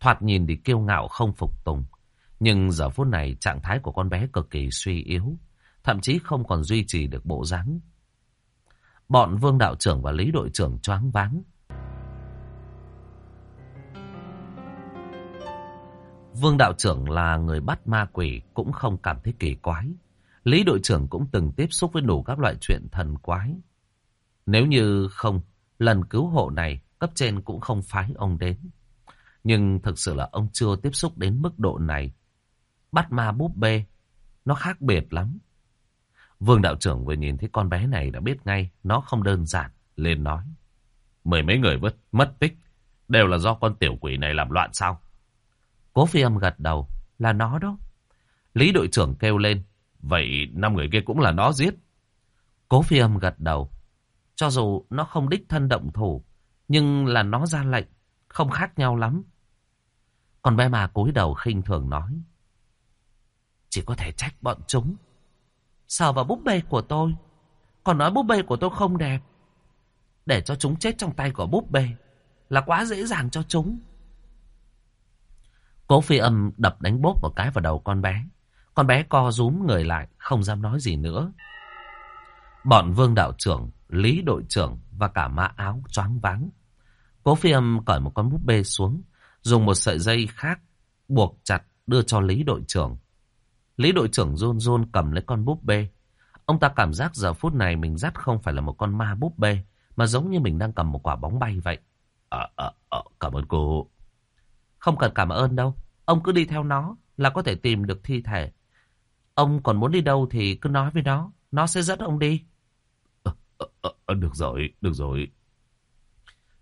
Thoạt nhìn thì kiêu ngạo không phục tùng. Nhưng giờ phút này trạng thái của con bé cực kỳ suy yếu, thậm chí không còn duy trì được bộ dáng. Bọn vương đạo trưởng và lý đội trưởng choáng váng. Vương đạo trưởng là người bắt ma quỷ cũng không cảm thấy kỳ quái. Lý đội trưởng cũng từng tiếp xúc với đủ các loại chuyện thần quái. Nếu như không, lần cứu hộ này cấp trên cũng không phái ông đến. Nhưng thực sự là ông chưa tiếp xúc đến mức độ này. Bắt ma búp bê, nó khác biệt lắm. Vương đạo trưởng vừa nhìn thấy con bé này đã biết ngay nó không đơn giản, lên nói. Mười mấy người mất, mất tích, đều là do con tiểu quỷ này làm loạn sao? Cố phi âm gật đầu, là nó đó. Lý đội trưởng kêu lên, vậy năm người kia cũng là nó giết. Cố phi âm gật đầu, cho dù nó không đích thân động thủ, nhưng là nó ra lệnh, không khác nhau lắm. Còn bé mà cúi đầu khinh thường nói. Chỉ có thể trách bọn chúng. Sờ vào búp bê của tôi. Còn nói búp bê của tôi không đẹp. Để cho chúng chết trong tay của búp bê. Là quá dễ dàng cho chúng. Cố phi âm đập đánh bốp một cái vào đầu con bé. Con bé co rúm người lại, không dám nói gì nữa. Bọn vương đạo trưởng, lý đội trưởng và cả mã áo choáng váng. Cố phi âm cởi một con búp bê xuống, dùng một sợi dây khác buộc chặt đưa cho lý đội trưởng. Lý đội trưởng run run cầm lấy con búp bê. Ông ta cảm giác giờ phút này mình dắt không phải là một con ma búp bê, mà giống như mình đang cầm một quả bóng bay vậy. Ờ, ờ, ờ, cảm ơn cô. Không cần cảm ơn đâu. Ông cứ đi theo nó là có thể tìm được thi thể. Ông còn muốn đi đâu thì cứ nói với nó. Nó sẽ dẫn ông đi. À, à, à, được rồi, được rồi.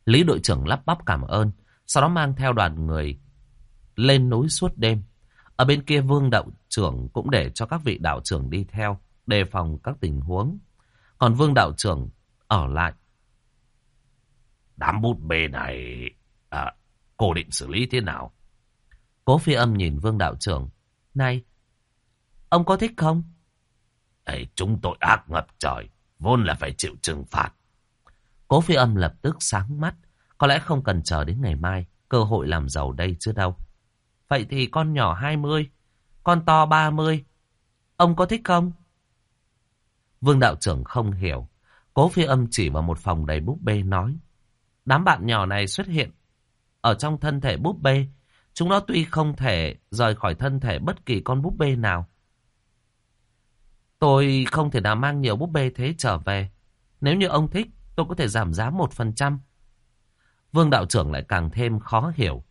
Lý đội trưởng lắp bắp cảm ơn. Sau đó mang theo đoàn người lên núi suốt đêm. Ở bên kia vương đạo trưởng cũng để cho các vị đạo trưởng đi theo, đề phòng các tình huống. Còn vương đạo trưởng ở lại. Đám bút bê này, à, cô định xử lý thế nào? Cố phi âm nhìn vương đạo trưởng. Này, ông có thích không? Ê, chúng tội ác ngập trời, vốn là phải chịu trừng phạt. Cố phi âm lập tức sáng mắt. Có lẽ không cần chờ đến ngày mai, cơ hội làm giàu đây chưa đâu. Vậy thì con nhỏ 20, con to 30. Ông có thích không? Vương đạo trưởng không hiểu. Cố phi âm chỉ vào một phòng đầy búp bê nói. Đám bạn nhỏ này xuất hiện ở trong thân thể búp bê. Chúng nó tuy không thể rời khỏi thân thể bất kỳ con búp bê nào. Tôi không thể nào mang nhiều búp bê thế trở về. Nếu như ông thích, tôi có thể giảm giá 1%. Vương đạo trưởng lại càng thêm khó hiểu.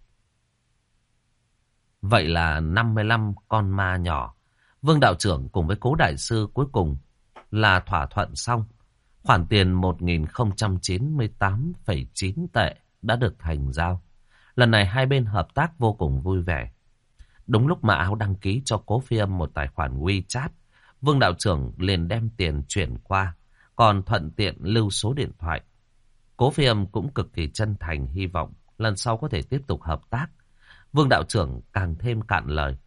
Vậy là 55 con ma nhỏ. Vương đạo trưởng cùng với cố đại sư cuối cùng là thỏa thuận xong. Khoản tiền 1.098,9 tệ đã được thành giao. Lần này hai bên hợp tác vô cùng vui vẻ. Đúng lúc mà áo đăng ký cho cố phi âm một tài khoản WeChat, Vương đạo trưởng liền đem tiền chuyển qua, còn thuận tiện lưu số điện thoại. Cố phi âm cũng cực kỳ chân thành hy vọng lần sau có thể tiếp tục hợp tác. Vương đạo trưởng càng thêm cạn lời.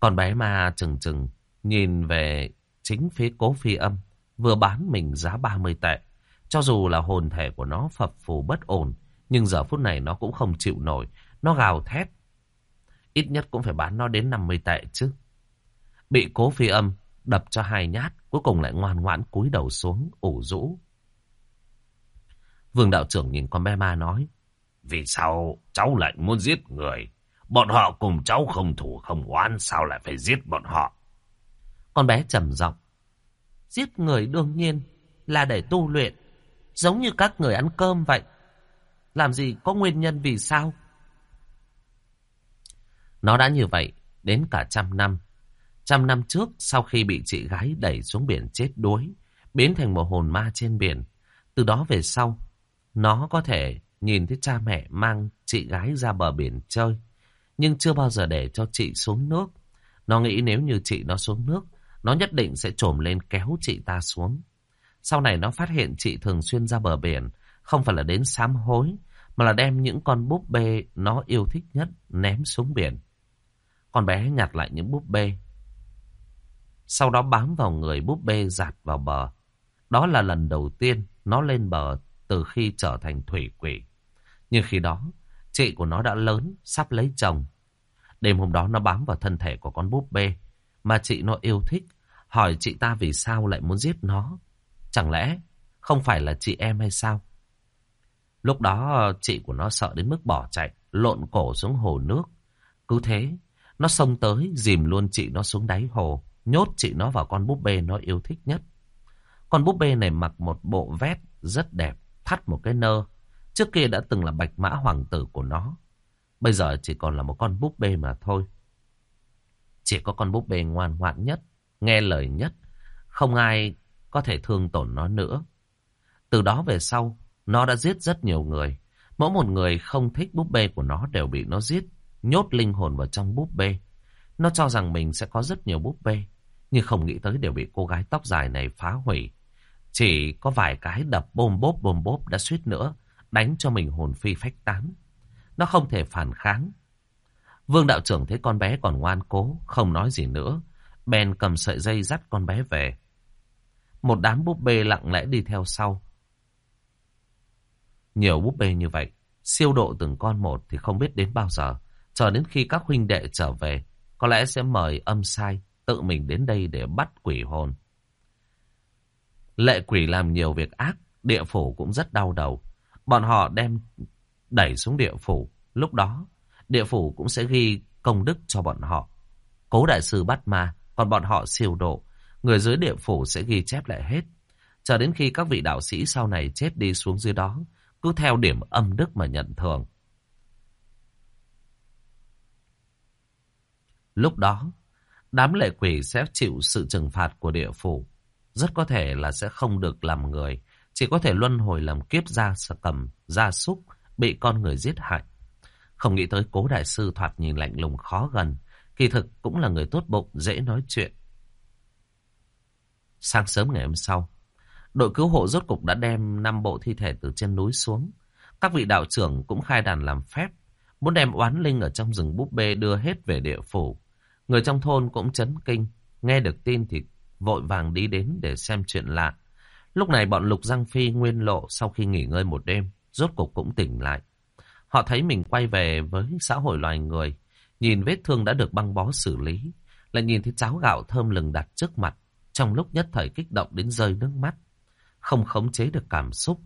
Còn bé ma chừng chừng nhìn về chính phía cố phi âm vừa bán mình giá 30 tệ. Cho dù là hồn thể của nó phập phù bất ổn, nhưng giờ phút này nó cũng không chịu nổi. Nó gào thét. Ít nhất cũng phải bán nó đến 50 tệ chứ. Bị cố phi âm đập cho hai nhát, cuối cùng lại ngoan ngoãn cúi đầu xuống, ủ rũ. Vương đạo trưởng nhìn con bé ma nói. Vì sao cháu lại muốn giết người? Bọn họ cùng cháu không thủ không oán, sao lại phải giết bọn họ? Con bé trầm giọng. Giết người đương nhiên là để tu luyện, giống như các người ăn cơm vậy. Làm gì có nguyên nhân vì sao? Nó đã như vậy đến cả trăm năm. Trăm năm trước, sau khi bị chị gái đẩy xuống biển chết đuối, biến thành một hồn ma trên biển. Từ đó về sau, nó có thể nhìn thấy cha mẹ mang chị gái ra bờ biển chơi, nhưng chưa bao giờ để cho chị xuống nước. Nó nghĩ nếu như chị nó xuống nước, nó nhất định sẽ trồm lên kéo chị ta xuống. Sau này nó phát hiện chị thường xuyên ra bờ biển, không phải là đến sám hối, mà là đem những con búp bê nó yêu thích nhất ném xuống biển. Con bé nhặt lại những búp bê, sau đó bám vào người búp bê giạt vào bờ. Đó là lần đầu tiên nó lên bờ từ khi trở thành thủy quỷ. Nhưng khi đó, chị của nó đã lớn, sắp lấy chồng. Đêm hôm đó nó bám vào thân thể của con búp bê mà chị nó yêu thích, hỏi chị ta vì sao lại muốn giết nó. Chẳng lẽ không phải là chị em hay sao? Lúc đó chị của nó sợ đến mức bỏ chạy, lộn cổ xuống hồ nước. Cứ thế, nó xông tới, dìm luôn chị nó xuống đáy hồ, nhốt chị nó vào con búp bê nó yêu thích nhất. Con búp bê này mặc một bộ vét rất đẹp, thắt một cái nơ. Trước kia đã từng là bạch mã hoàng tử của nó. Bây giờ chỉ còn là một con búp bê mà thôi. Chỉ có con búp bê ngoan ngoãn nhất, nghe lời nhất. Không ai có thể thương tổn nó nữa. Từ đó về sau, nó đã giết rất nhiều người. Mỗi một người không thích búp bê của nó đều bị nó giết, nhốt linh hồn vào trong búp bê. Nó cho rằng mình sẽ có rất nhiều búp bê, nhưng không nghĩ tới đều bị cô gái tóc dài này phá hủy. Chỉ có vài cái đập bôm bốp bôm bốp đã suýt nữa, đánh cho mình hồn phi phách tán. Nó không thể phản kháng. Vương đạo trưởng thấy con bé còn ngoan cố, không nói gì nữa. Bèn cầm sợi dây dắt con bé về. Một đám búp bê lặng lẽ đi theo sau. Nhiều búp bê như vậy, siêu độ từng con một thì không biết đến bao giờ. Chờ đến khi các huynh đệ trở về, có lẽ sẽ mời âm sai tự mình đến đây để bắt quỷ hồn. Lệ quỷ làm nhiều việc ác, địa phủ cũng rất đau đầu. Bọn họ đem đẩy xuống địa phủ. Lúc đó, địa phủ cũng sẽ ghi công đức cho bọn họ. Cố đại sư bắt ma, còn bọn họ siêu độ. Người dưới địa phủ sẽ ghi chép lại hết. Chờ đến khi các vị đạo sĩ sau này chết đi xuống dưới đó, cứ theo điểm âm đức mà nhận thường. Lúc đó, đám lệ quỷ sẽ chịu sự trừng phạt của địa phủ. Rất có thể là sẽ không được làm người, chỉ có thể luân hồi làm kiếp gia cầm, gia súc, bị con người giết hại. Không nghĩ tới cố đại sư thoạt nhìn lạnh lùng khó gần, kỳ thực cũng là người tốt bụng, dễ nói chuyện. Sáng sớm ngày hôm sau, đội cứu hộ rốt cục đã đem năm bộ thi thể từ trên núi xuống. Các vị đạo trưởng cũng khai đàn làm phép, muốn đem oán linh ở trong rừng búp bê đưa hết về địa phủ. Người trong thôn cũng chấn kinh, nghe được tin thì vội vàng đi đến để xem chuyện lạ. Lúc này bọn Lục Giang Phi nguyên lộ sau khi nghỉ ngơi một đêm, rốt cục cũng tỉnh lại. Họ thấy mình quay về với xã hội loài người, nhìn vết thương đã được băng bó xử lý, lại nhìn thấy cháo gạo thơm lừng đặt trước mặt, trong lúc nhất thời kích động đến rơi nước mắt, không khống chế được cảm xúc.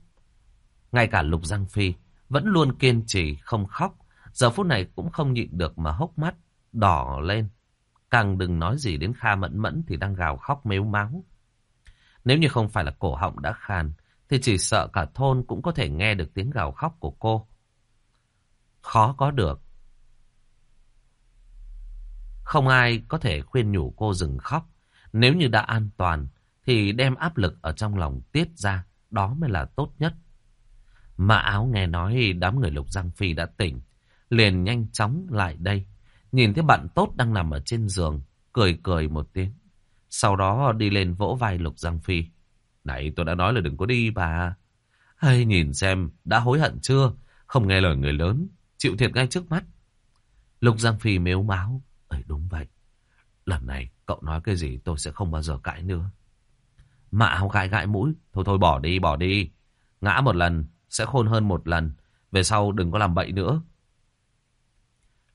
Ngay cả Lục Giang Phi vẫn luôn kiên trì không khóc, giờ phút này cũng không nhịn được mà hốc mắt đỏ lên. Càng đừng nói gì đến Kha Mẫn Mẫn thì đang gào khóc mếu máu. Nếu như không phải là cổ họng đã khàn, thì chỉ sợ cả thôn cũng có thể nghe được tiếng gào khóc của cô. Khó có được. Không ai có thể khuyên nhủ cô dừng khóc. Nếu như đã an toàn, thì đem áp lực ở trong lòng tiết ra, đó mới là tốt nhất. Mà áo nghe nói đám người lục giang phi đã tỉnh, liền nhanh chóng lại đây. Nhìn thấy bạn tốt đang nằm ở trên giường, cười cười một tiếng. Sau đó đi lên vỗ vai lục giang phi. Này tôi đã nói là đừng có đi bà. Hay nhìn xem đã hối hận chưa? Không nghe lời người lớn. Chịu thiệt ngay trước mắt. Lục Giang Phi mếu máu. Ấy đúng vậy. Lần này cậu nói cái gì tôi sẽ không bao giờ cãi nữa. Mạ hào gãi gãi mũi. Thôi thôi bỏ đi bỏ đi. Ngã một lần sẽ khôn hơn một lần. Về sau đừng có làm bậy nữa.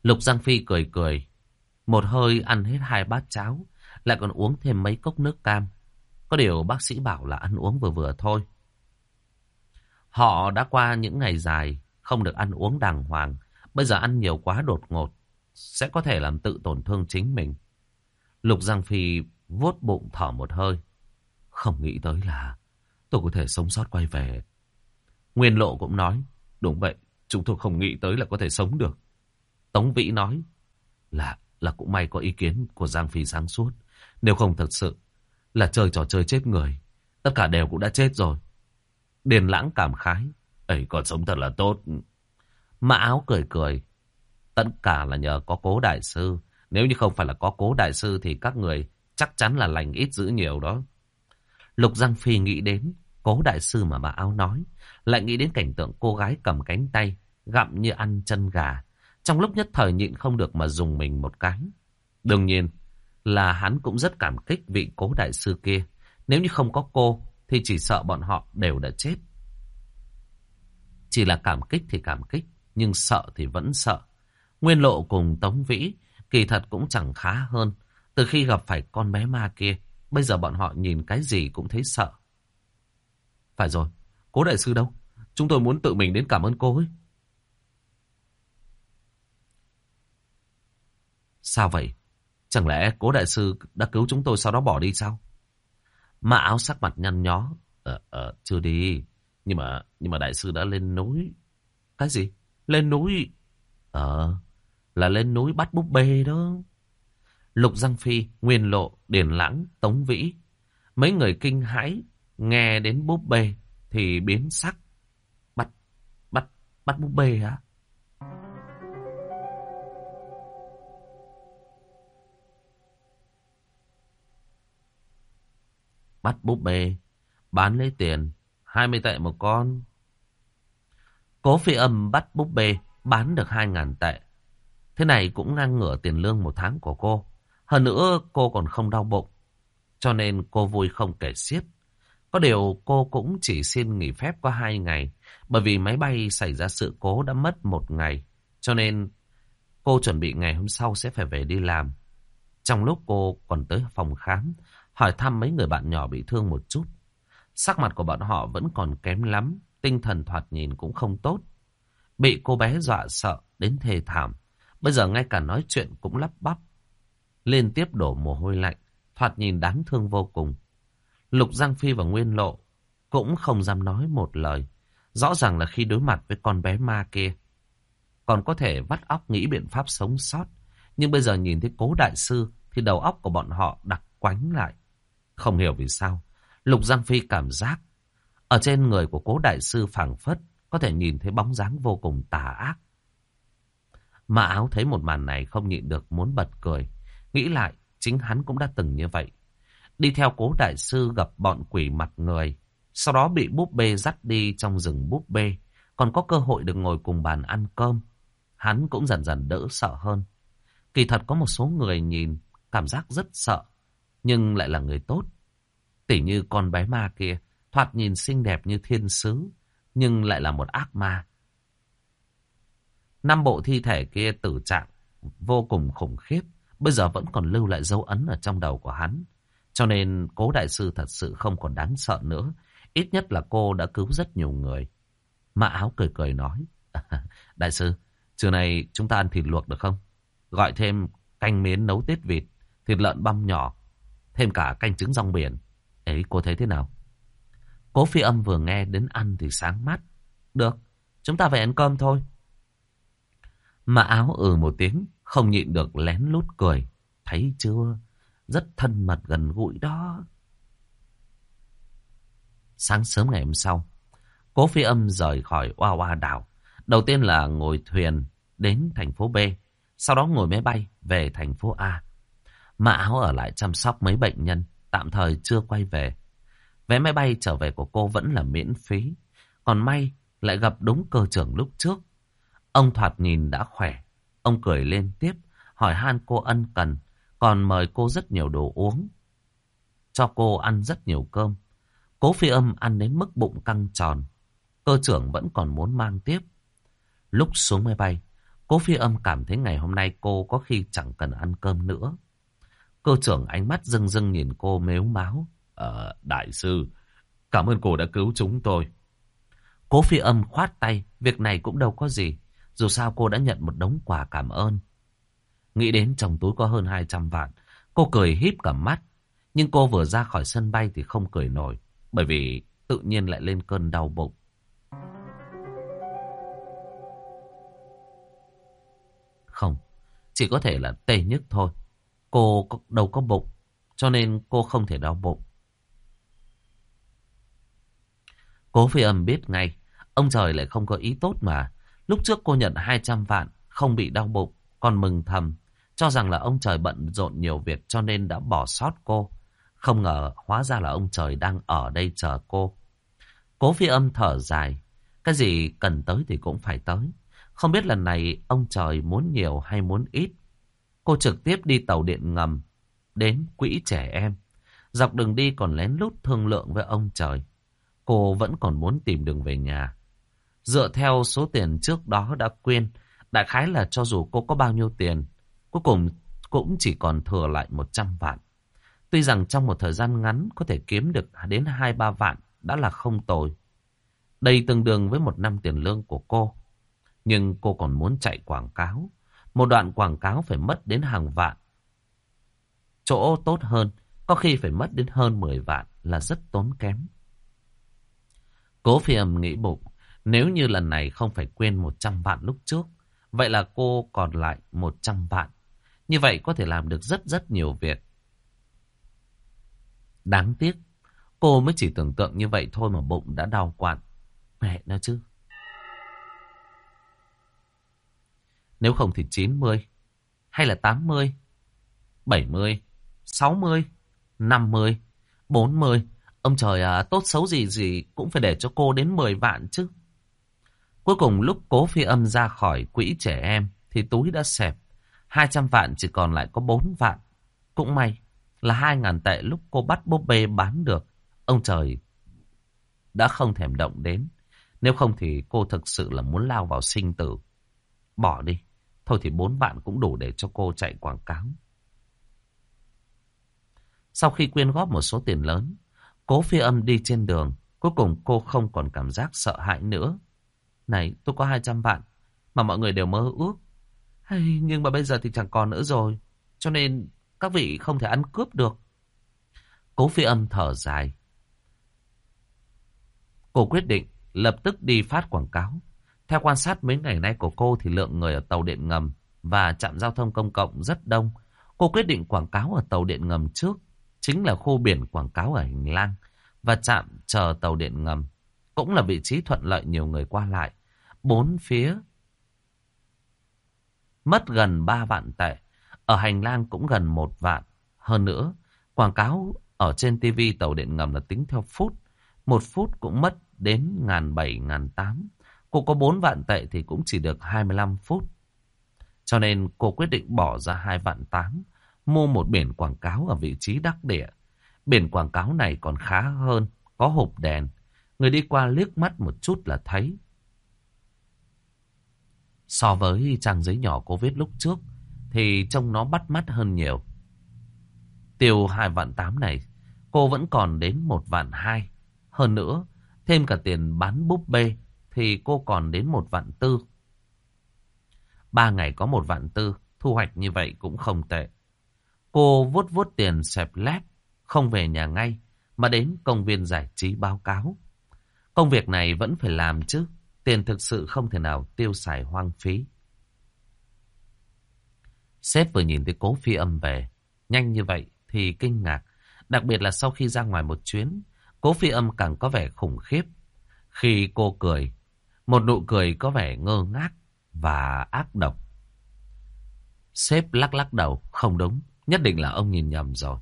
Lục Giang Phi cười cười. Một hơi ăn hết hai bát cháo. Lại còn uống thêm mấy cốc nước cam. Có điều bác sĩ bảo là ăn uống vừa vừa thôi. Họ đã qua những ngày dài, không được ăn uống đàng hoàng. Bây giờ ăn nhiều quá đột ngột, sẽ có thể làm tự tổn thương chính mình. Lục Giang Phi vuốt bụng thở một hơi. Không nghĩ tới là tôi có thể sống sót quay về. Nguyên Lộ cũng nói, đúng vậy, chúng tôi không nghĩ tới là có thể sống được. Tống Vĩ nói, là là cũng may có ý kiến của Giang Phi sáng suốt. Nếu không thật sự là chơi trò chơi chết người. Tất cả đều cũng đã chết rồi. Điền lãng cảm khái. ấy còn sống thật là tốt. Mã áo cười cười. Tất cả là nhờ có cố đại sư. Nếu như không phải là có cố đại sư thì các người chắc chắn là lành ít giữ nhiều đó. Lục Giang Phi nghĩ đến cố đại sư mà bà áo nói. Lại nghĩ đến cảnh tượng cô gái cầm cánh tay gặm như ăn chân gà. Trong lúc nhất thời nhịn không được mà dùng mình một cái. Đương nhiên là hắn cũng rất cảm kích vị cố đại sư kia. Nếu như không có cô thì chỉ sợ bọn họ đều đã chết. Chỉ là cảm kích thì cảm kích, nhưng sợ thì vẫn sợ. Nguyên lộ cùng Tống Vĩ kỳ thật cũng chẳng khá hơn. Từ khi gặp phải con bé ma kia, bây giờ bọn họ nhìn cái gì cũng thấy sợ. Phải rồi, cố đại sư đâu? Chúng tôi muốn tự mình đến cảm ơn cô ấy. Sao vậy? Chẳng lẽ cố đại sư đã cứu chúng tôi sau đó bỏ đi sao? Mã áo sắc mặt nhăn nhó. Ờ, ờ, chưa đi. Nhưng mà, nhưng mà đại sư đã lên núi. Cái gì? Lên núi? Ờ, là lên núi bắt búp bê đó. Lục Giang Phi, Nguyên Lộ, Điền Lãng, Tống Vĩ. Mấy người kinh hãi nghe đến búp bê thì biến sắc. Bắt, bắt, bắt búp bê hả? Bắt búp bê, bán lấy tiền, 20 tệ một con. Cố phi âm bắt búp bê, bán được 2.000 tệ. Thế này cũng ngang ngửa tiền lương một tháng của cô. Hơn nữa cô còn không đau bụng. Cho nên cô vui không kể xiết. Có điều cô cũng chỉ xin nghỉ phép có hai ngày. Bởi vì máy bay xảy ra sự cố đã mất một ngày. Cho nên cô chuẩn bị ngày hôm sau sẽ phải về đi làm. Trong lúc cô còn tới phòng khám, hỏi thăm mấy người bạn nhỏ bị thương một chút. Sắc mặt của bọn họ vẫn còn kém lắm, tinh thần thoạt nhìn cũng không tốt. Bị cô bé dọa sợ đến thề thảm. Bây giờ ngay cả nói chuyện cũng lắp bắp. Liên tiếp đổ mồ hôi lạnh, thoạt nhìn đáng thương vô cùng. Lục Giang Phi và Nguyên Lộ cũng không dám nói một lời. Rõ ràng là khi đối mặt với con bé ma kia, còn có thể vắt óc nghĩ biện pháp sống sót. Nhưng bây giờ nhìn thấy cố đại sư thì đầu óc của bọn họ đặc quánh lại. Không hiểu vì sao, Lục Giang Phi cảm giác ở trên người của cố đại sư phảng phất có thể nhìn thấy bóng dáng vô cùng tà ác. Mà áo thấy một màn này không nhịn được muốn bật cười. Nghĩ lại, chính hắn cũng đã từng như vậy. Đi theo cố đại sư gặp bọn quỷ mặt người. Sau đó bị búp bê dắt đi trong rừng búp bê. Còn có cơ hội được ngồi cùng bàn ăn cơm. Hắn cũng dần dần đỡ sợ hơn. Kỳ thật có một số người nhìn cảm giác rất sợ. Nhưng lại là người tốt. Tỉ như con bé ma kia. Thoạt nhìn xinh đẹp như thiên sứ. Nhưng lại là một ác ma. Năm bộ thi thể kia tử trạng vô cùng khủng khiếp. Bây giờ vẫn còn lưu lại dấu ấn ở trong đầu của hắn. Cho nên cố đại sư thật sự không còn đáng sợ nữa. Ít nhất là cô đã cứu rất nhiều người. Mã áo cười cười nói. đại sư, trưa nay chúng ta ăn thịt luộc được không? Gọi thêm canh miến nấu tiết vịt, thịt lợn băm nhỏ, thêm cả canh trứng rong biển. Ấy, cô thấy thế nào? Cố phi âm vừa nghe đến ăn thì sáng mắt. Được, chúng ta về ăn cơm thôi. Mã áo ừ một tiếng, không nhịn được lén lút cười. Thấy chưa? Rất thân mật gần gũi đó. Sáng sớm ngày hôm sau, cố phi âm rời khỏi Oa Oa đảo. Đầu tiên là ngồi thuyền đến thành phố B, sau đó ngồi máy bay về thành phố A. Mã áo ở lại chăm sóc mấy bệnh nhân, tạm thời chưa quay về. Vé máy bay trở về của cô vẫn là miễn phí. Còn may lại gặp đúng cơ trưởng lúc trước. Ông thoạt nhìn đã khỏe. Ông cười lên tiếp, hỏi han cô ân cần, còn mời cô rất nhiều đồ uống. Cho cô ăn rất nhiều cơm. Cố phi âm ăn đến mức bụng căng tròn. Cơ trưởng vẫn còn muốn mang tiếp. Lúc xuống máy bay, cố phi âm cảm thấy ngày hôm nay cô có khi chẳng cần ăn cơm nữa. Cơ trưởng ánh mắt rưng rưng nhìn cô mếu máu. Ờ, đại sư, cảm ơn cô đã cứu chúng tôi. Cố phi âm khoát tay, việc này cũng đâu có gì. Dù sao cô đã nhận một đống quà cảm ơn. Nghĩ đến trong túi có hơn 200 vạn. Cô cười híp cả mắt. Nhưng cô vừa ra khỏi sân bay thì không cười nổi. Bởi vì tự nhiên lại lên cơn đau bụng. Không, chỉ có thể là tê nhức thôi. Cô đâu có bụng, cho nên cô không thể đau bụng. Cố phi âm biết ngay, ông trời lại không có ý tốt mà. Lúc trước cô nhận 200 vạn, không bị đau bụng, còn mừng thầm, cho rằng là ông trời bận rộn nhiều việc cho nên đã bỏ sót cô. Không ngờ hóa ra là ông trời đang ở đây chờ cô. Cố phi âm thở dài, cái gì cần tới thì cũng phải tới. Không biết lần này ông trời muốn nhiều hay muốn ít. Cô trực tiếp đi tàu điện ngầm đến quỹ trẻ em. Dọc đường đi còn lén lút thương lượng với ông trời. Cô vẫn còn muốn tìm đường về nhà. Dựa theo số tiền trước đó đã quyên, đại khái là cho dù cô có bao nhiêu tiền, cuối cùng cũng chỉ còn thừa lại 100 vạn. Tuy rằng trong một thời gian ngắn có thể kiếm được đến 2-3 vạn đã là không tồi. Đây tương đương với một năm tiền lương của cô. Nhưng cô còn muốn chạy quảng cáo. Một đoạn quảng cáo phải mất đến hàng vạn. Chỗ tốt hơn, có khi phải mất đến hơn 10 vạn là rất tốn kém. Cố phi âm nghĩ bụng, nếu như lần này không phải quên 100 vạn lúc trước, vậy là cô còn lại 100 vạn. Như vậy có thể làm được rất rất nhiều việc. Đáng tiếc, cô mới chỉ tưởng tượng như vậy thôi mà bụng đã đau quặn. Mẹ nó chứ. Nếu không thì 90, hay là 80, 70, 60, 50, 40. Ông trời à, tốt xấu gì gì cũng phải để cho cô đến 10 vạn chứ. Cuối cùng lúc cố phi âm ra khỏi quỹ trẻ em thì túi đã xẹp. 200 vạn chỉ còn lại có 4 vạn. Cũng may là 2.000 tệ lúc cô bắt búp bê bán được. Ông trời đã không thèm động đến. Nếu không thì cô thực sự là muốn lao vào sinh tử. Bỏ đi. Thôi thì 4 vạn cũng đủ để cho cô chạy quảng cáo. Sau khi quyên góp một số tiền lớn, cố phi âm đi trên đường. Cuối cùng cô không còn cảm giác sợ hãi nữa. Này, tôi có 200 vạn, mà mọi người đều mơ ước. Hay, nhưng mà bây giờ thì chẳng còn nữa rồi. Cho nên các vị không thể ăn cướp được. Cố phi âm thở dài. Cô quyết định lập tức đi phát quảng cáo. Theo quan sát mấy ngày nay của cô thì lượng người ở tàu điện ngầm và trạm giao thông công cộng rất đông. Cô quyết định quảng cáo ở tàu điện ngầm trước, chính là khu biển quảng cáo ở hành lang và trạm chờ tàu điện ngầm. Cũng là vị trí thuận lợi nhiều người qua lại. Bốn phía mất gần 3 vạn tệ. Ở hành lang cũng gần một vạn. Hơn nữa, quảng cáo ở trên TV tàu điện ngầm là tính theo phút. Một phút cũng mất đến ngàn bảy, ngàn tám. Cô có 4 vạn tệ thì cũng chỉ được 25 phút. Cho nên cô quyết định bỏ ra 2 vạn 8, mua một biển quảng cáo ở vị trí đắc địa. Biển quảng cáo này còn khá hơn, có hộp đèn. Người đi qua liếc mắt một chút là thấy. So với trang giấy nhỏ cô viết lúc trước, thì trông nó bắt mắt hơn nhiều. Tiêu 2 vạn 8 này, cô vẫn còn đến 1 vạn 2. Hơn nữa, thêm cả tiền bán búp bê, thì cô còn đến 1 vạn 4. Ba ngày có 1 vạn 4, thu hoạch như vậy cũng không tệ. Cô vuốt vuốt tiền xẹp lép, không về nhà ngay, mà đến công viên giải trí báo cáo. Công việc này vẫn phải làm chứ, tiền thực sự không thể nào tiêu xài hoang phí. Sếp vừa nhìn thấy cố phi âm về, nhanh như vậy thì kinh ngạc. Đặc biệt là sau khi ra ngoài một chuyến, cố phi âm càng có vẻ khủng khiếp. Khi cô cười, một nụ cười có vẻ ngơ ngác và ác độc. Sếp lắc lắc đầu, không đúng, nhất định là ông nhìn nhầm rồi.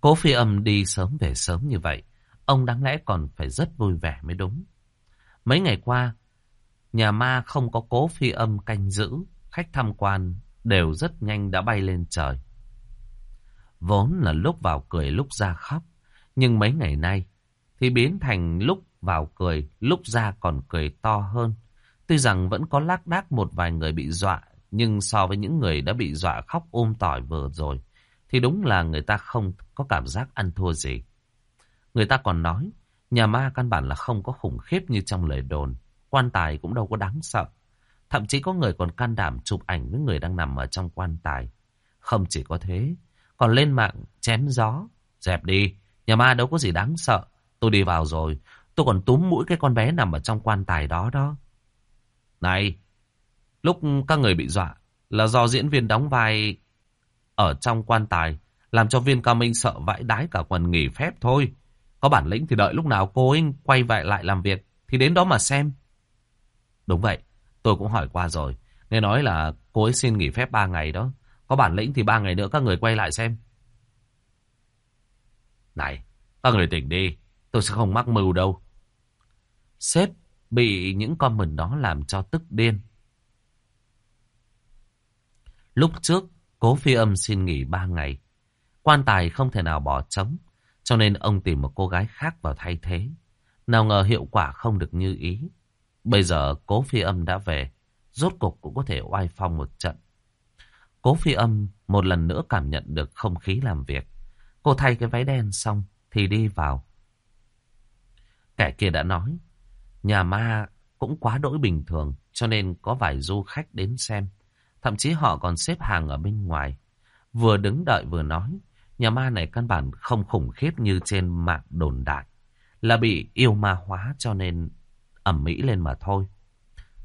Cố phi âm đi sớm về sớm như vậy, ông đáng lẽ còn phải rất vui vẻ mới đúng. Mấy ngày qua, nhà ma không có cố phi âm canh giữ, khách tham quan đều rất nhanh đã bay lên trời. Vốn là lúc vào cười lúc ra khóc, nhưng mấy ngày nay thì biến thành lúc vào cười, lúc ra còn cười to hơn. Tuy rằng vẫn có lác đác một vài người bị dọa, nhưng so với những người đã bị dọa khóc ôm tỏi vừa rồi, thì đúng là người ta không có cảm giác ăn thua gì. Người ta còn nói, nhà ma căn bản là không có khủng khiếp như trong lời đồn, quan tài cũng đâu có đáng sợ. Thậm chí có người còn can đảm chụp ảnh với người đang nằm ở trong quan tài. Không chỉ có thế, còn lên mạng chém gió. Dẹp đi, nhà ma đâu có gì đáng sợ. Tôi đi vào rồi, tôi còn túm mũi cái con bé nằm ở trong quan tài đó đó. Này, lúc các người bị dọa là do diễn viên đóng vai ở trong quan tài làm cho viên cao minh sợ vãi đái cả quần nghỉ phép thôi. Có bản lĩnh thì đợi lúc nào cô ấy quay lại lại làm việc thì đến đó mà xem. Đúng vậy, tôi cũng hỏi qua rồi. Nghe nói là cô ấy xin nghỉ phép 3 ngày đó. Có bản lĩnh thì 3 ngày nữa các người quay lại xem. Này, các người tỉnh đi. Tôi sẽ không mắc mưu đâu. Sếp bị những comment đó làm cho tức điên. Lúc trước, cố phi âm xin nghỉ ba ngày. Quan tài không thể nào bỏ trống, cho nên ông tìm một cô gái khác vào thay thế. Nào ngờ hiệu quả không được như ý. Bây giờ cố phi âm đã về, rốt cục cũng có thể oai phong một trận. Cố phi âm một lần nữa cảm nhận được không khí làm việc. Cô thay cái váy đen xong thì đi vào. Kẻ kia đã nói, nhà ma cũng quá đỗi bình thường cho nên có vài du khách đến xem. Thậm chí họ còn xếp hàng ở bên ngoài. Vừa đứng đợi vừa nói, nhà ma này căn bản không khủng khiếp như trên mạng đồn đại. Là bị yêu ma hóa cho nên ẩm mỹ lên mà thôi.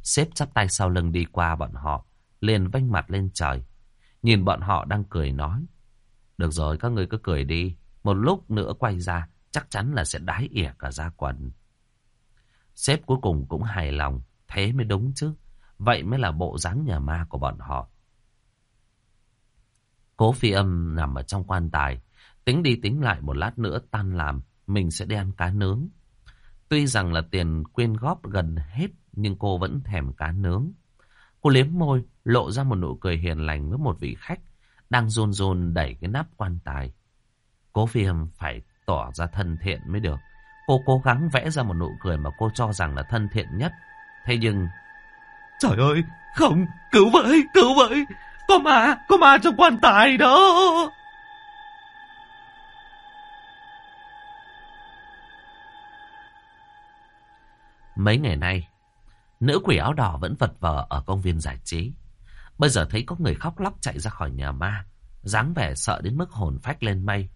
Sếp chắp tay sau lưng đi qua bọn họ, liền vanh mặt lên trời. Nhìn bọn họ đang cười nói. Được rồi, các người cứ cười đi. Một lúc nữa quay ra, chắc chắn là sẽ đái ỉa cả ra quần. Sếp cuối cùng cũng hài lòng, thế mới đúng chứ. Vậy mới là bộ dáng nhà ma của bọn họ. Cố phi âm nằm ở trong quan tài, tính đi tính lại một lát nữa tan làm, mình sẽ đi ăn cá nướng. Tuy rằng là tiền quyên góp gần hết, nhưng cô vẫn thèm cá nướng. Cô liếm môi, lộ ra một nụ cười hiền lành với một vị khách, đang run run đẩy cái nắp quan tài. Cố phiêm phải tỏ ra thân thiện mới được. Cô cố gắng vẽ ra một nụ cười mà cô cho rằng là thân thiện nhất. Thế nhưng... Trời ơi, không, cứu với, cứu với, có ma, có ma trong quan tài đó. Mấy ngày nay, nữ quỷ áo đỏ vẫn vật vờ ở công viên giải trí. Bây giờ thấy có người khóc lóc chạy ra khỏi nhà ma, dáng vẻ sợ đến mức hồn phách lên mây.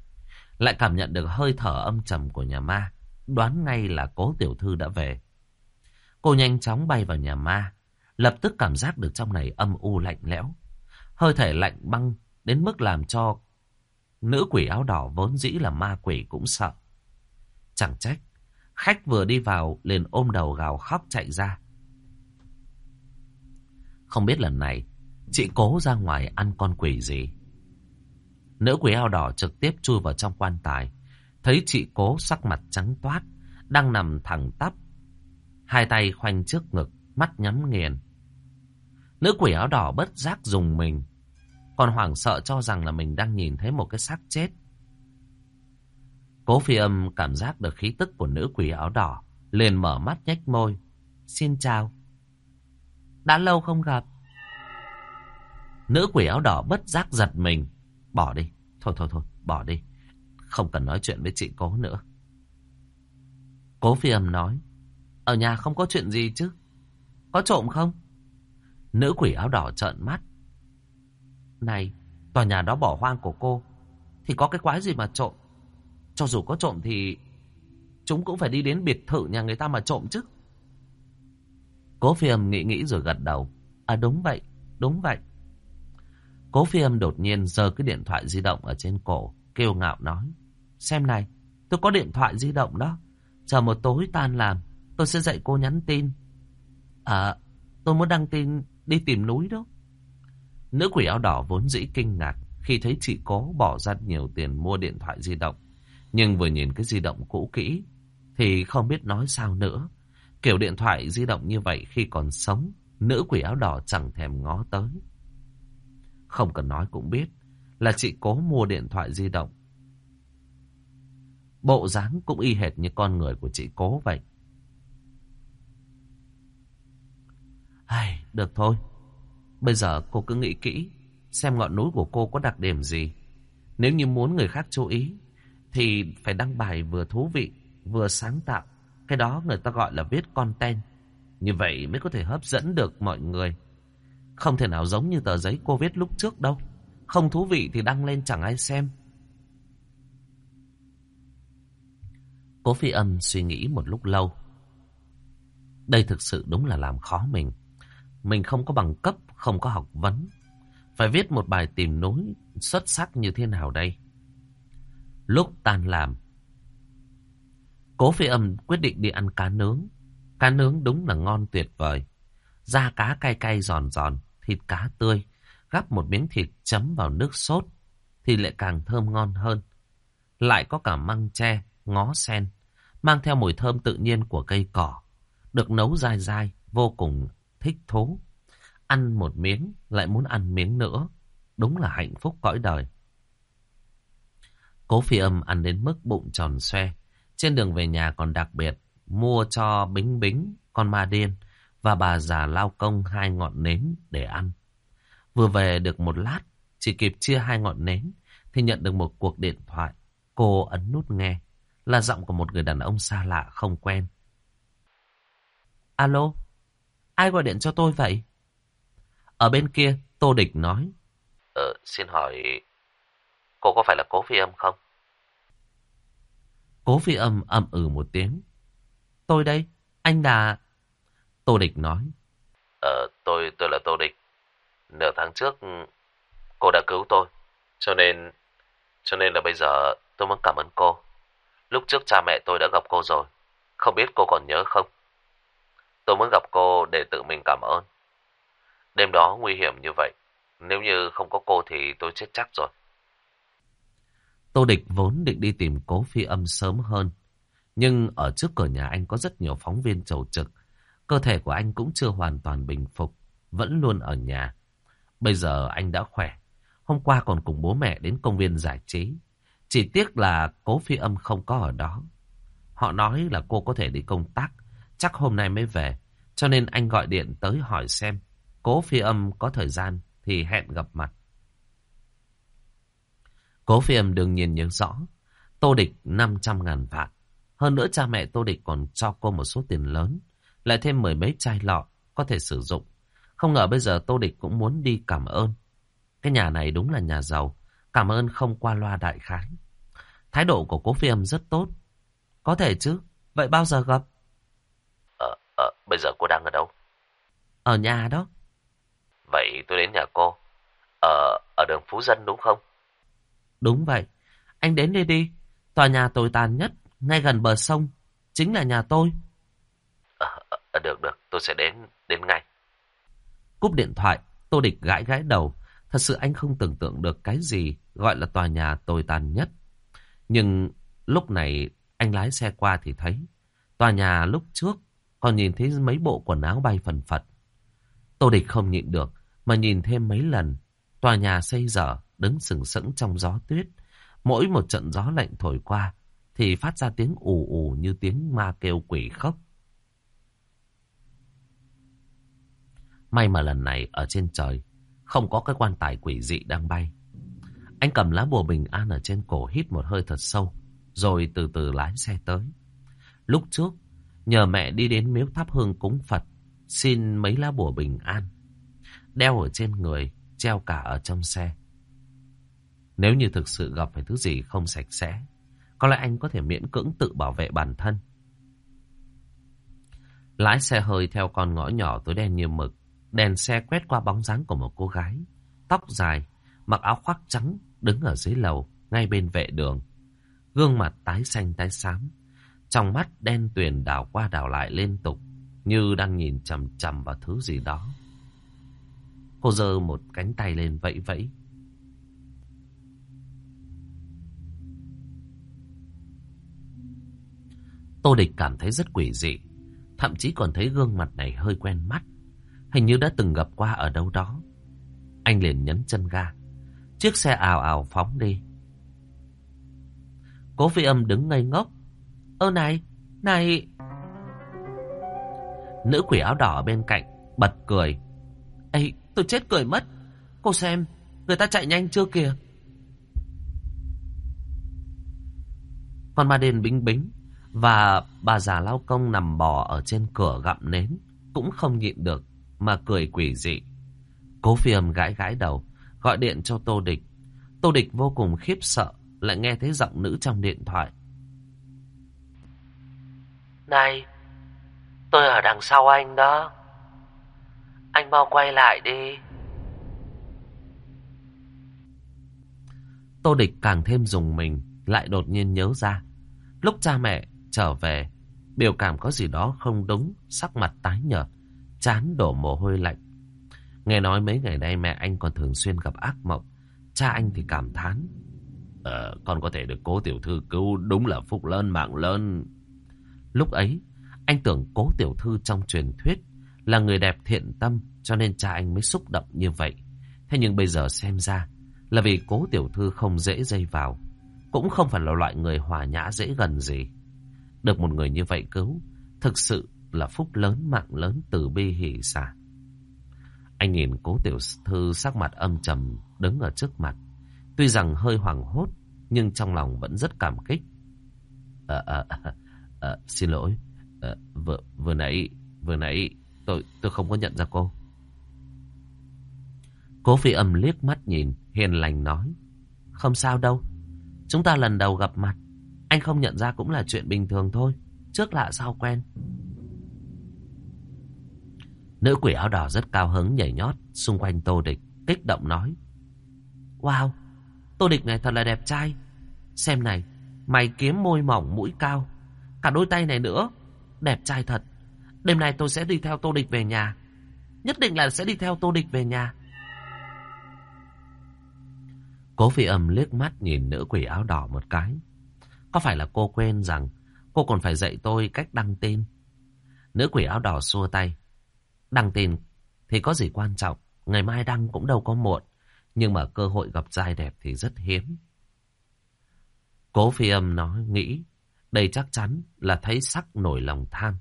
Lại cảm nhận được hơi thở âm trầm của nhà ma, đoán ngay là cố tiểu thư đã về. Cô nhanh chóng bay vào nhà ma, lập tức cảm giác được trong này âm u lạnh lẽo. Hơi thể lạnh băng đến mức làm cho nữ quỷ áo đỏ vốn dĩ là ma quỷ cũng sợ. Chẳng trách, khách vừa đi vào liền ôm đầu gào khóc chạy ra. Không biết lần này chị cố ra ngoài ăn con quỷ gì. Nữ quỷ áo đỏ trực tiếp chui vào trong quan tài. Thấy chị cố sắc mặt trắng toát, đang nằm thẳng tắp. Hai tay khoanh trước ngực, mắt nhắm nghiền. Nữ quỷ áo đỏ bất giác dùng mình. Còn hoảng sợ cho rằng là mình đang nhìn thấy một cái xác chết. Cố phi âm cảm giác được khí tức của nữ quỷ áo đỏ. Liền mở mắt nhếch môi. Xin chào. Đã lâu không gặp. Nữ quỷ áo đỏ bất giác giật mình. Bỏ đi. Thôi thôi thôi, bỏ đi. Không cần nói chuyện với chị cố nữa. Cố phi âm nói. Ở nhà không có chuyện gì chứ? Có trộm không? Nữ quỷ áo đỏ trợn mắt. Này, tòa nhà đó bỏ hoang của cô. Thì có cái quái gì mà trộm? Cho dù có trộm thì chúng cũng phải đi đến biệt thự nhà người ta mà trộm chứ. Cố phi âm nghĩ nghĩ rồi gật đầu. À đúng vậy, đúng vậy. Cố phi âm đột nhiên giơ cái điện thoại di động ở trên cổ, kêu ngạo nói. Xem này, tôi có điện thoại di động đó. Chờ một tối tan làm, tôi sẽ dạy cô nhắn tin. À, tôi muốn đăng tin đi tìm núi đó. Nữ quỷ áo đỏ vốn dĩ kinh ngạc khi thấy chị cố bỏ ra nhiều tiền mua điện thoại di động. Nhưng vừa nhìn cái di động cũ kỹ thì không biết nói sao nữa. Kiểu điện thoại di động như vậy khi còn sống, nữ quỷ áo đỏ chẳng thèm ngó tới. Không cần nói cũng biết là chị cố mua điện thoại di động. Bộ dáng cũng y hệt như con người của chị cố vậy. Ai, được thôi. Bây giờ cô cứ nghĩ kỹ, xem ngọn núi của cô có đặc điểm gì. Nếu như muốn người khác chú ý, thì phải đăng bài vừa thú vị, vừa sáng tạo. Cái đó người ta gọi là viết content. Như vậy mới có thể hấp dẫn được mọi người. Không thể nào giống như tờ giấy cô viết lúc trước đâu. Không thú vị thì đăng lên chẳng ai xem. Cố phi âm suy nghĩ một lúc lâu. Đây thực sự đúng là làm khó mình. Mình không có bằng cấp, không có học vấn. Phải viết một bài tìm nối xuất sắc như thế nào đây? Lúc tan làm, Cố phi âm quyết định đi ăn cá nướng. Cá nướng đúng là ngon tuyệt vời. Da cá cay cay giòn giòn, thịt cá tươi. Gắp một miếng thịt chấm vào nước sốt thì lại càng thơm ngon hơn. Lại có cả măng tre, ngó sen, mang theo mùi thơm tự nhiên của cây cỏ. Được nấu dai dai, vô cùng thích thú. Ăn một miếng, lại muốn ăn miếng nữa, đúng là hạnh phúc cõi đời. Cố phi âm ăn đến mức bụng tròn xoe. Trên đường về nhà còn đặc biệt mua cho Bính Bính, con ma điên và bà già lao công hai ngọn nến để ăn. Vừa về được một lát, chỉ kịp chia hai ngọn nến thì nhận được một cuộc điện thoại. Cô ấn nút nghe, là giọng của một người đàn ông xa lạ không quen. Alo, ai gọi điện cho tôi vậy? Ở bên kia, Tô Địch nói. Ờ, xin hỏi, cô có phải là cố phi âm không? Cố phi âm ậm ừ một tiếng. Tôi đây, anh là... Tô Địch nói. Ờ, tôi, tôi là Tô Địch. Nửa tháng trước, cô đã cứu tôi. Cho nên, cho nên là bây giờ tôi muốn cảm ơn cô. Lúc trước cha mẹ tôi đã gặp cô rồi. Không biết cô còn nhớ không? Tôi muốn gặp cô để tự mình cảm ơn. Đêm đó nguy hiểm như vậy. Nếu như không có cô thì tôi chết chắc rồi. Tô Địch vốn định đi tìm cố phi âm sớm hơn. Nhưng ở trước cửa nhà anh có rất nhiều phóng viên chầu trực. Cơ thể của anh cũng chưa hoàn toàn bình phục. Vẫn luôn ở nhà. Bây giờ anh đã khỏe. Hôm qua còn cùng bố mẹ đến công viên giải trí. Chỉ tiếc là cố phi âm không có ở đó. Họ nói là cô có thể đi công tác. Chắc hôm nay mới về. Cho nên anh gọi điện tới hỏi xem. Cố phi âm có thời gian thì hẹn gặp mặt. Cố phi âm đương nhiên nhớ rõ. Tô Địch 500 ngàn vạn. Hơn nữa cha mẹ Tô Địch còn cho cô một số tiền lớn. Lại thêm mười mấy chai lọ có thể sử dụng. Không ngờ bây giờ Tô Địch cũng muốn đi cảm ơn. Cái nhà này đúng là nhà giàu. Cảm ơn không qua loa đại khái. Thái độ của cố phi âm rất tốt. Có thể chứ. Vậy bao giờ gặp? Ờ, ờ, bây giờ cô đang ở đâu? Ở nhà đó. Vậy tôi đến nhà cô. Ở, ở đường Phú Dân đúng không? Đúng vậy. Anh đến đây đi. Tòa nhà tồi tàn nhất, ngay gần bờ sông. Chính là nhà tôi. À, à, được, được. Tôi sẽ đến, đến ngay. Cúp điện thoại, Tô Địch gãi gãi đầu. Thật sự anh không tưởng tượng được cái gì gọi là tòa nhà tồi tàn nhất. Nhưng lúc này anh lái xe qua thì thấy. Tòa nhà lúc trước còn nhìn thấy mấy bộ quần áo bay phần phật. Tô Địch không nhịn được mà nhìn thêm mấy lần. Tòa nhà xây dở đứng sừng sững trong gió tuyết. Mỗi một trận gió lạnh thổi qua thì phát ra tiếng ù ù như tiếng ma kêu quỷ khóc. May mà lần này ở trên trời không có cái quan tài quỷ dị đang bay. Anh cầm lá bùa bình an ở trên cổ hít một hơi thật sâu, rồi từ từ lái xe tới. Lúc trước, nhờ mẹ đi đến miếu thắp hương cúng Phật, xin mấy lá bùa bình an. Đeo ở trên người, treo cả ở trong xe. Nếu như thực sự gặp phải thứ gì không sạch sẽ, có lẽ anh có thể miễn cưỡng tự bảo vệ bản thân. Lái xe hơi theo con ngõ nhỏ tối đen như mực, đèn xe quét qua bóng dáng của một cô gái, tóc dài, mặc áo khoác trắng, đứng ở dưới lầu, ngay bên vệ đường. Gương mặt tái xanh tái xám, trong mắt đen tuyền đảo qua đảo lại liên tục, như đang nhìn chằm chằm vào thứ gì đó. Cô giơ một cánh tay lên vẫy vẫy. Tô Địch cảm thấy rất quỷ dị, thậm chí còn thấy gương mặt này hơi quen mắt, hình như đã từng gặp qua ở đâu đó. Anh liền nhấn chân ga, chiếc xe ào ào phóng đi. Cố phi âm đứng ngây ngốc. Ơ này, này... Nữ quỷ áo đỏ bên cạnh, bật cười. Ê, tôi chết cười mất. Cô xem, người ta chạy nhanh chưa kìa. Con ma đen bính bính và bà già lao công nằm bò ở trên cửa gặm nến cũng không nhịn được mà cười quỷ dị. Cố phi âm gãi gãi đầu, gọi điện cho Tô Địch. Tô Địch vô cùng khiếp sợ, lại nghe thấy giọng nữ trong điện thoại. Này, tôi ở đằng sau anh đó. Anh mau quay lại đi. Tô Địch càng thêm dùng mình, lại đột nhiên nhớ ra. Lúc cha mẹ trở về, biểu cảm có gì đó không đúng, sắc mặt tái nhợt, chán đổ mồ hôi lạnh. Nghe nói mấy ngày nay mẹ anh còn thường xuyên gặp ác mộng, cha anh thì cảm thán. Ờ, con có thể được cố tiểu thư cứu đúng là phúc lớn mạng lớn. Lúc ấy, anh tưởng cố tiểu thư trong truyền thuyết là người đẹp thiện tâm cho nên cha anh mới xúc động như vậy. Thế nhưng bây giờ xem ra là vì cố tiểu thư không dễ dây vào. Cũng không phải là loại người hòa nhã dễ gần gì. Được một người như vậy cứu, thực sự là phúc lớn mạng lớn từ bi hỷ xả. Anh nhìn cố tiểu thư sắc mặt âm trầm đứng ở trước mặt. Tuy rằng hơi hoảng hốt, nhưng trong lòng vẫn rất cảm kích. À, à, à, à, xin lỗi, à, vừa, vừa nãy, vừa nãy tôi, tôi không có nhận ra cô. Cố phi âm liếc mắt nhìn, hiền lành nói. Không sao đâu, chúng ta lần đầu gặp mặt, anh không nhận ra cũng là chuyện bình thường thôi, trước lạ sau quen. Nữ quỷ áo đỏ rất cao hứng nhảy nhót xung quanh Tô Địch, kích động nói. Wow, Tô Địch này thật là đẹp trai. Xem này, mày kiếm môi mỏng mũi cao, cả đôi tay này nữa, đẹp trai thật. Đêm nay tôi sẽ đi theo Tô Địch về nhà. Nhất định là sẽ đi theo Tô Địch về nhà. Cố phi âm liếc mắt nhìn nữ quỷ áo đỏ một cái. Có phải là cô quên rằng cô còn phải dạy tôi cách đăng tin? Nữ quỷ áo đỏ xua tay. Đăng tin thì có gì quan trọng, ngày mai đăng cũng đâu có muộn. Nhưng mà cơ hội gặp trai đẹp thì rất hiếm. Cố phi âm nói nghĩ, đây chắc chắn là thấy sắc nổi lòng tham.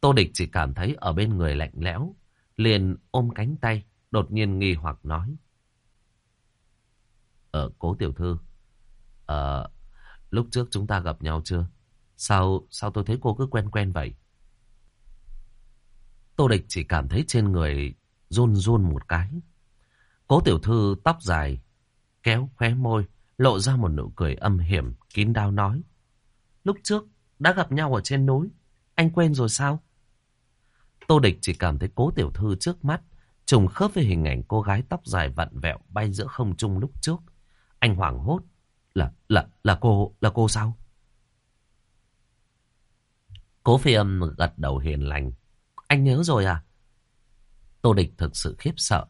Tô địch chỉ cảm thấy ở bên người lạnh lẽo, liền ôm cánh tay, đột nhiên nghi hoặc nói. ở cố tiểu thư, ờ, lúc trước chúng ta gặp nhau chưa? Sao, sao tôi thấy cô cứ quen quen vậy? Tô địch chỉ cảm thấy trên người run run một cái. Cố tiểu thư tóc dài, kéo khóe môi, lộ ra một nụ cười âm hiểm, kín đáo nói. Lúc trước, đã gặp nhau ở trên núi, anh quên rồi sao? Tô địch chỉ cảm thấy cố tiểu thư trước mắt, trùng khớp với hình ảnh cô gái tóc dài vặn vẹo bay giữa không trung lúc trước. Anh hoảng hốt. Là, là, là cô, là cô sao? Cố phi âm gật đầu hiền lành. Anh nhớ rồi à? Tô Địch thực sự khiếp sợ.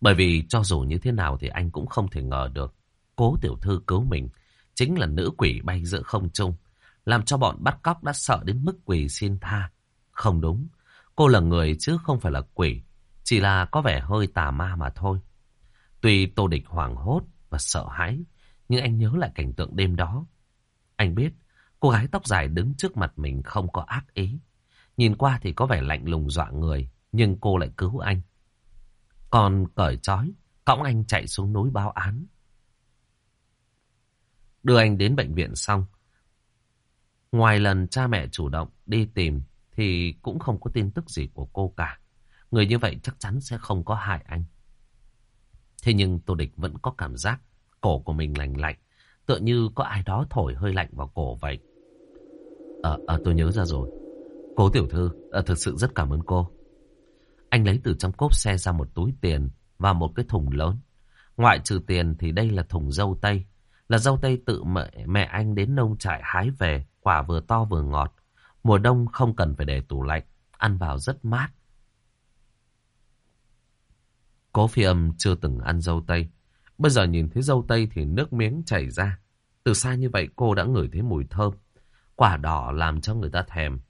Bởi vì cho dù như thế nào thì anh cũng không thể ngờ được. Cố tiểu thư cứu mình. Chính là nữ quỷ bay giữa không trung. Làm cho bọn bắt cóc đã sợ đến mức quỷ xin tha. Không đúng. Cô là người chứ không phải là quỷ. Chỉ là có vẻ hơi tà ma mà thôi. Tuy Tô Địch hoảng hốt và sợ hãi. Nhưng anh nhớ lại cảnh tượng đêm đó. Anh biết cô gái tóc dài đứng trước mặt mình không có ác ý. Nhìn qua thì có vẻ lạnh lùng dọa người, nhưng cô lại cứu anh. Còn cởi trói, cõng anh chạy xuống núi báo án. Đưa anh đến bệnh viện xong. Ngoài lần cha mẹ chủ động đi tìm thì cũng không có tin tức gì của cô cả. Người như vậy chắc chắn sẽ không có hại anh. Thế nhưng Tô Địch vẫn có cảm giác cổ của mình lạnh lạnh. Tựa như có ai đó thổi hơi lạnh vào cổ vậy. Ờ, à, à, tôi nhớ ra rồi. Cố tiểu thư, à, thực sự rất cảm ơn cô. Anh lấy từ trong cốp xe ra một túi tiền và một cái thùng lớn. Ngoại trừ tiền thì đây là thùng dâu tây. Là dâu tây tự mẹ, mẹ anh đến nông trại hái về, quả vừa to vừa ngọt. Mùa đông không cần phải để tủ lạnh, ăn vào rất mát. Cố phi âm chưa từng ăn dâu tây. Bây giờ nhìn thấy dâu tây thì nước miếng chảy ra. Từ xa như vậy cô đã ngửi thấy mùi thơm. Quả đỏ làm cho người ta thèm.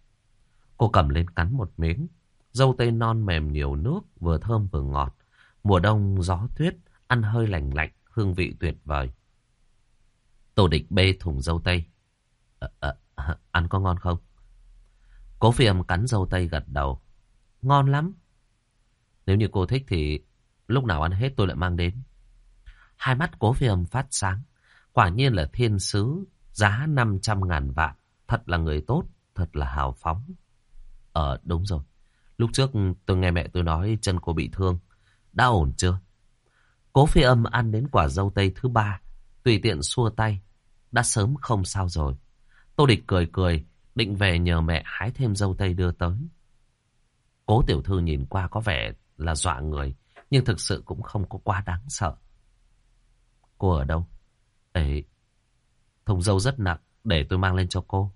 Cô cầm lên cắn một miếng. Dâu tây non mềm nhiều nước, vừa thơm vừa ngọt. Mùa đông gió tuyết, ăn hơi lành lạnh, hương vị tuyệt vời. Tổ địch bê thùng dâu tây. À, à, ăn có ngon không? Cố phi âm cắn dâu tây gật đầu. Ngon lắm. Nếu như cô thích thì lúc nào ăn hết tôi lại mang đến. Hai mắt cố phi âm phát sáng. Quả nhiên là thiên sứ, giá 500 ngàn vạn. Thật là người tốt, thật là hào phóng. Ờ, đúng rồi. Lúc trước tôi nghe mẹ tôi nói chân cô bị thương. Đã ổn chưa? Cố phi âm ăn đến quả dâu tây thứ ba. Tùy tiện xua tay. Đã sớm không sao rồi. Tô địch cười cười. Định về nhờ mẹ hái thêm dâu tây đưa tới. Cố tiểu thư nhìn qua có vẻ là dọa người. Nhưng thực sự cũng không có quá đáng sợ. Cô ở đâu? Ấy, thùng dâu rất nặng. Để tôi mang lên cho cô.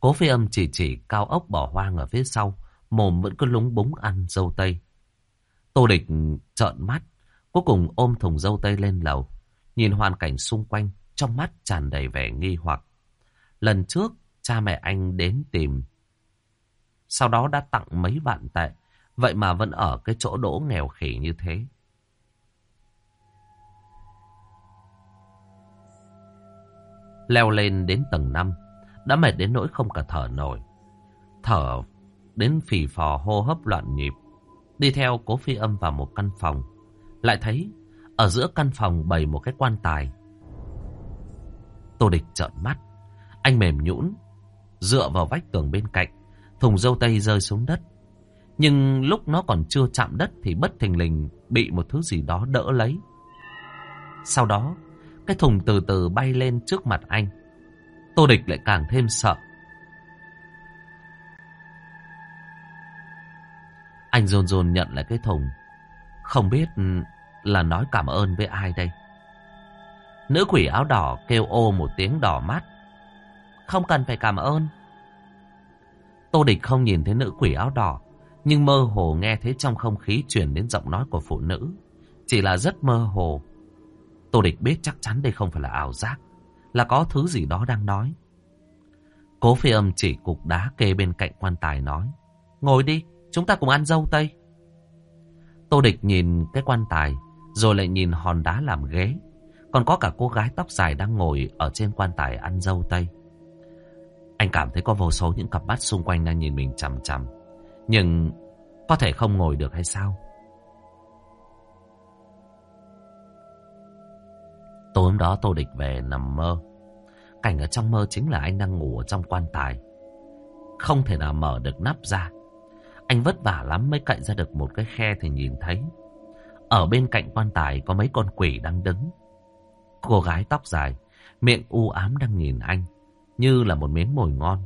Cố phi âm chỉ chỉ cao ốc bỏ hoang ở phía sau, mồm vẫn cứ lúng búng ăn dâu tây. Tô địch trợn mắt, cuối cùng ôm thùng dâu tây lên lầu, nhìn hoàn cảnh xung quanh, trong mắt tràn đầy vẻ nghi hoặc. Lần trước, cha mẹ anh đến tìm, sau đó đã tặng mấy vạn tệ Vậy mà vẫn ở cái chỗ đỗ nghèo khỉ như thế. Leo lên đến tầng 5, đã mệt đến nỗi không cả thở nổi. Thở đến phì phò hô hấp loạn nhịp. Đi theo cố phi âm vào một căn phòng. Lại thấy ở giữa căn phòng bày một cái quan tài. Tô địch trợn mắt. Anh mềm nhũn dựa vào vách tường bên cạnh. Thùng dâu tây rơi xuống đất. Nhưng lúc nó còn chưa chạm đất thì bất thình lình bị một thứ gì đó đỡ lấy. Sau đó, cái thùng từ từ bay lên trước mặt anh. Tô địch lại càng thêm sợ. Anh rồn rồn nhận lại cái thùng. Không biết ừ, là nói cảm ơn với ai đây. Nữ quỷ áo đỏ kêu ô một tiếng đỏ mắt. Không cần phải cảm ơn. Tô địch không nhìn thấy nữ quỷ áo đỏ. Nhưng mơ hồ nghe thấy trong không khí chuyển đến giọng nói của phụ nữ. Chỉ là rất mơ hồ. Tô địch biết chắc chắn đây không phải là ảo giác. Là có thứ gì đó đang nói. Cố phi âm chỉ cục đá kê bên cạnh quan tài nói. Ngồi đi, chúng ta cùng ăn dâu tây. Tô địch nhìn cái quan tài, rồi lại nhìn hòn đá làm ghế. Còn có cả cô gái tóc dài đang ngồi ở trên quan tài ăn dâu tây. Anh cảm thấy có vô số những cặp mắt xung quanh đang nhìn mình chằm chằm. Nhưng có thể không ngồi được hay sao? Tối hôm đó Tô Địch về nằm mơ. Cảnh ở trong mơ chính là anh đang ngủ ở trong quan tài. Không thể nào mở được nắp ra. Anh vất vả lắm mới cậy ra được một cái khe thì nhìn thấy. Ở bên cạnh quan tài có mấy con quỷ đang đứng. Cô gái tóc dài, miệng u ám đang nhìn anh, như là một miếng mồi ngon.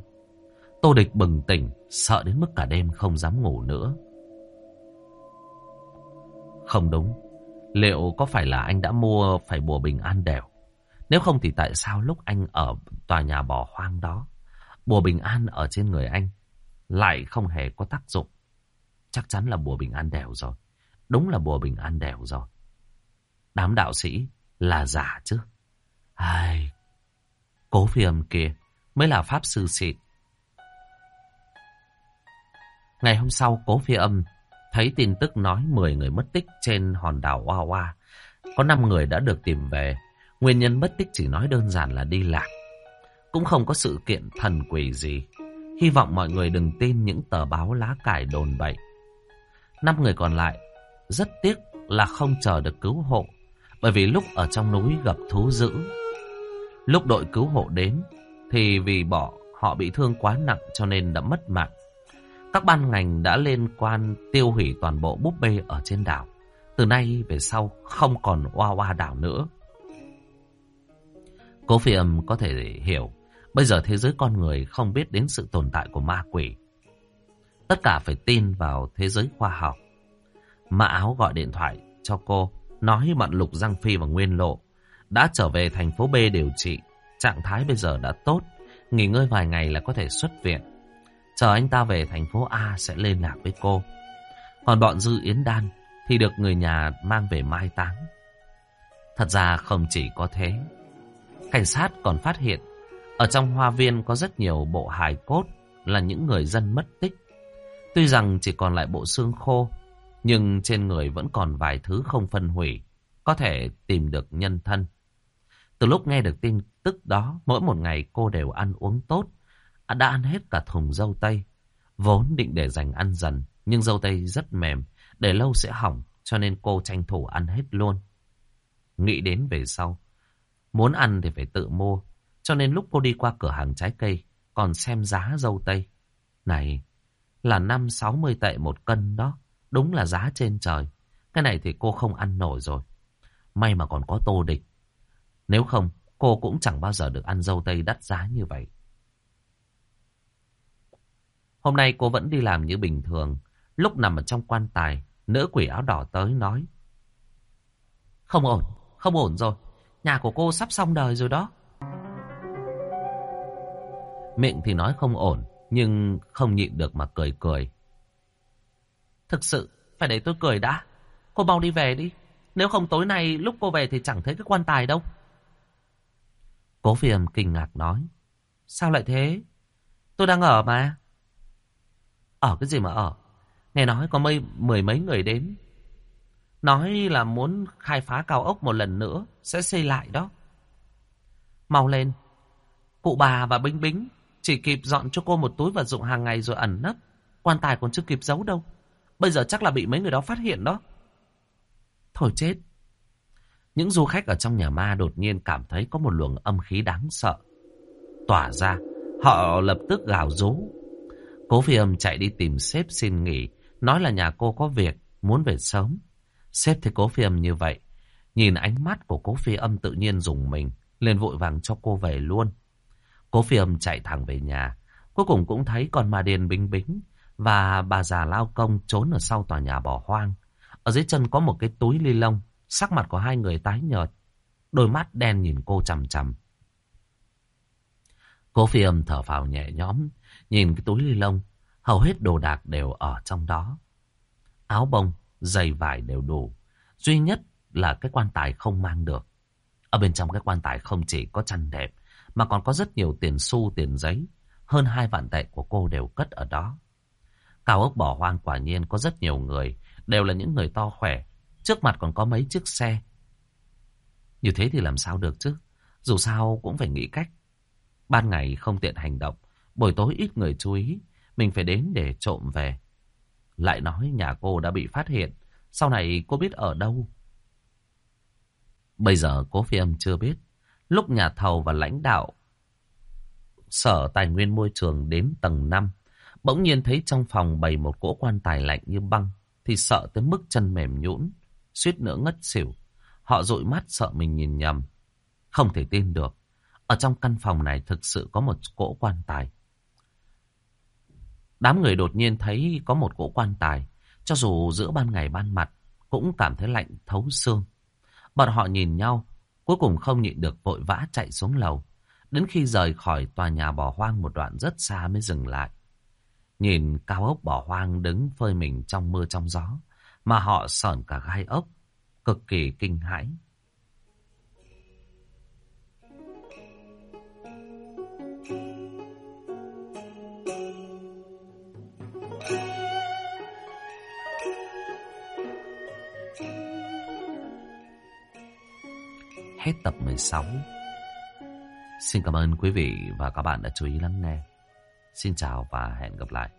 Tô địch bừng tỉnh, sợ đến mức cả đêm không dám ngủ nữa. Không đúng, liệu có phải là anh đã mua phải bùa bình an đều? Nếu không thì tại sao lúc anh ở tòa nhà bỏ hoang đó, bùa bình an ở trên người anh lại không hề có tác dụng? Chắc chắn là bùa bình an đều rồi. Đúng là bùa bình an đều rồi. Đám đạo sĩ là giả chứ. Ai... Cố phi âm kia mới là pháp sư xịn. Ngày hôm sau, cố phi âm thấy tin tức nói 10 người mất tích trên hòn đảo Hoa Hoa. Có 5 người đã được tìm về. Nguyên nhân mất tích chỉ nói đơn giản là đi lạc. Cũng không có sự kiện thần quỷ gì. Hy vọng mọi người đừng tin những tờ báo lá cải đồn bậy. Năm người còn lại, rất tiếc là không chờ được cứu hộ. Bởi vì lúc ở trong núi gặp thú dữ. Lúc đội cứu hộ đến, thì vì bỏ, họ bị thương quá nặng cho nên đã mất mạng. Các ban ngành đã lên quan tiêu hủy toàn bộ búp bê ở trên đảo. Từ nay về sau không còn oa oa đảo nữa. Cố phi âm có thể hiểu bây giờ thế giới con người không biết đến sự tồn tại của ma quỷ. Tất cả phải tin vào thế giới khoa học. Mã áo gọi điện thoại cho cô, nói bọn Lục Giang Phi và Nguyên Lộ đã trở về thành phố B điều trị. Trạng thái bây giờ đã tốt, nghỉ ngơi vài ngày là có thể xuất viện. Chờ anh ta về thành phố A sẽ liên lạc với cô. Còn bọn Dư Yến Đan thì được người nhà mang về mai táng. Thật ra không chỉ có thế. Cảnh sát còn phát hiện ở trong hoa viên có rất nhiều bộ hài cốt là những người dân mất tích. Tuy rằng chỉ còn lại bộ xương khô, nhưng trên người vẫn còn vài thứ không phân hủy, có thể tìm được nhân thân. Từ lúc nghe được tin tức đó, mỗi một ngày cô đều ăn uống tốt, À, đã ăn hết cả thùng dâu tây. Vốn định để dành ăn dần, nhưng dâu tây rất mềm, để lâu sẽ hỏng, cho nên cô tranh thủ ăn hết luôn. Nghĩ đến về sau, muốn ăn thì phải tự mua, cho nên lúc cô đi qua cửa hàng trái cây, còn xem giá dâu tây. Này, là năm sáu mươi tệ một cân đó, đúng là giá trên trời. Cái này thì cô không ăn nổi rồi. May mà còn có tô địch. Nếu không, cô cũng chẳng bao giờ được ăn dâu tây đắt giá như vậy. Hôm nay cô vẫn đi làm như bình thường. Lúc nằm ở trong quan tài, nữ quỷ áo đỏ tới nói. Không ổn, không ổn rồi. Nhà của cô sắp xong đời rồi đó. Miệng thì nói không ổn, nhưng không nhịn được mà cười cười. Thực sự, phải để tôi cười đã. Cô mau đi về đi. Nếu không tối nay lúc cô về thì chẳng thấy cái quan tài đâu. Cố phiềm kinh ngạc nói. Sao lại thế? Tôi đang ở mà. Ở cái gì mà ở? Nghe nói có mấy, mười mấy người đến. Nói là muốn khai phá cao ốc một lần nữa. Sẽ xây lại đó. Mau lên. Cụ bà và Bính Bính chỉ kịp dọn cho cô một túi vật dụng hàng ngày rồi ẩn nấp. Quan tài còn chưa kịp giấu đâu. Bây giờ chắc là bị mấy người đó phát hiện đó. Thôi chết. Những du khách ở trong nhà ma đột nhiên cảm thấy có một luồng âm khí đáng sợ. Tỏa ra, họ lập tức gào rú. Cố phi âm chạy đi tìm sếp xin nghỉ, nói là nhà cô có việc, muốn về sớm. Sếp thấy cố phi âm như vậy, nhìn ánh mắt của cố phi âm tự nhiên dùng mình, lên vội vàng cho cô về luôn. Cố phi âm chạy thẳng về nhà, cuối cùng cũng thấy con ma điền bính bính và bà già lao công trốn ở sau tòa nhà bỏ hoang. Ở dưới chân có một cái túi ly lông, sắc mặt của hai người tái nhợt, đôi mắt đen nhìn cô chằm chằm. Cố phi âm thở phào nhẹ nhõm, nhìn cái túi ly lông, hầu hết đồ đạc đều ở trong đó. Áo bông, giày vải đều đủ, duy nhất là cái quan tài không mang được. Ở bên trong cái quan tài không chỉ có chăn đẹp, mà còn có rất nhiều tiền xu, tiền giấy. Hơn hai vạn tệ của cô đều cất ở đó. Cao ốc bỏ hoang quả nhiên có rất nhiều người, đều là những người to khỏe. Trước mặt còn có mấy chiếc xe. Như thế thì làm sao được chứ? Dù sao cũng phải nghĩ cách. Ban ngày không tiện hành động, buổi tối ít người chú ý, mình phải đến để trộm về. Lại nói nhà cô đã bị phát hiện, sau này cô biết ở đâu. Bây giờ cố phi âm chưa biết, lúc nhà thầu và lãnh đạo Sở Tài nguyên Môi trường đến tầng 5, bỗng nhiên thấy trong phòng bày một cỗ quan tài lạnh như băng, thì sợ tới mức chân mềm nhũn, suýt nữa ngất xỉu. Họ dụi mắt sợ mình nhìn nhầm. Không thể tin được. Ở trong căn phòng này thực sự có một cỗ quan tài. Đám người đột nhiên thấy có một cỗ quan tài. Cho dù giữa ban ngày ban mặt, cũng cảm thấy lạnh thấu xương. Bọn họ nhìn nhau, cuối cùng không nhịn được vội vã chạy xuống lầu. Đến khi rời khỏi tòa nhà bỏ hoang một đoạn rất xa mới dừng lại. Nhìn cao ốc bỏ hoang đứng phơi mình trong mưa trong gió, mà họ sởn cả gai ốc, cực kỳ kinh hãi. Hết tập 16. Xin cảm ơn quý vị và các bạn đã chú ý lắng nghe. Xin chào và hẹn gặp lại.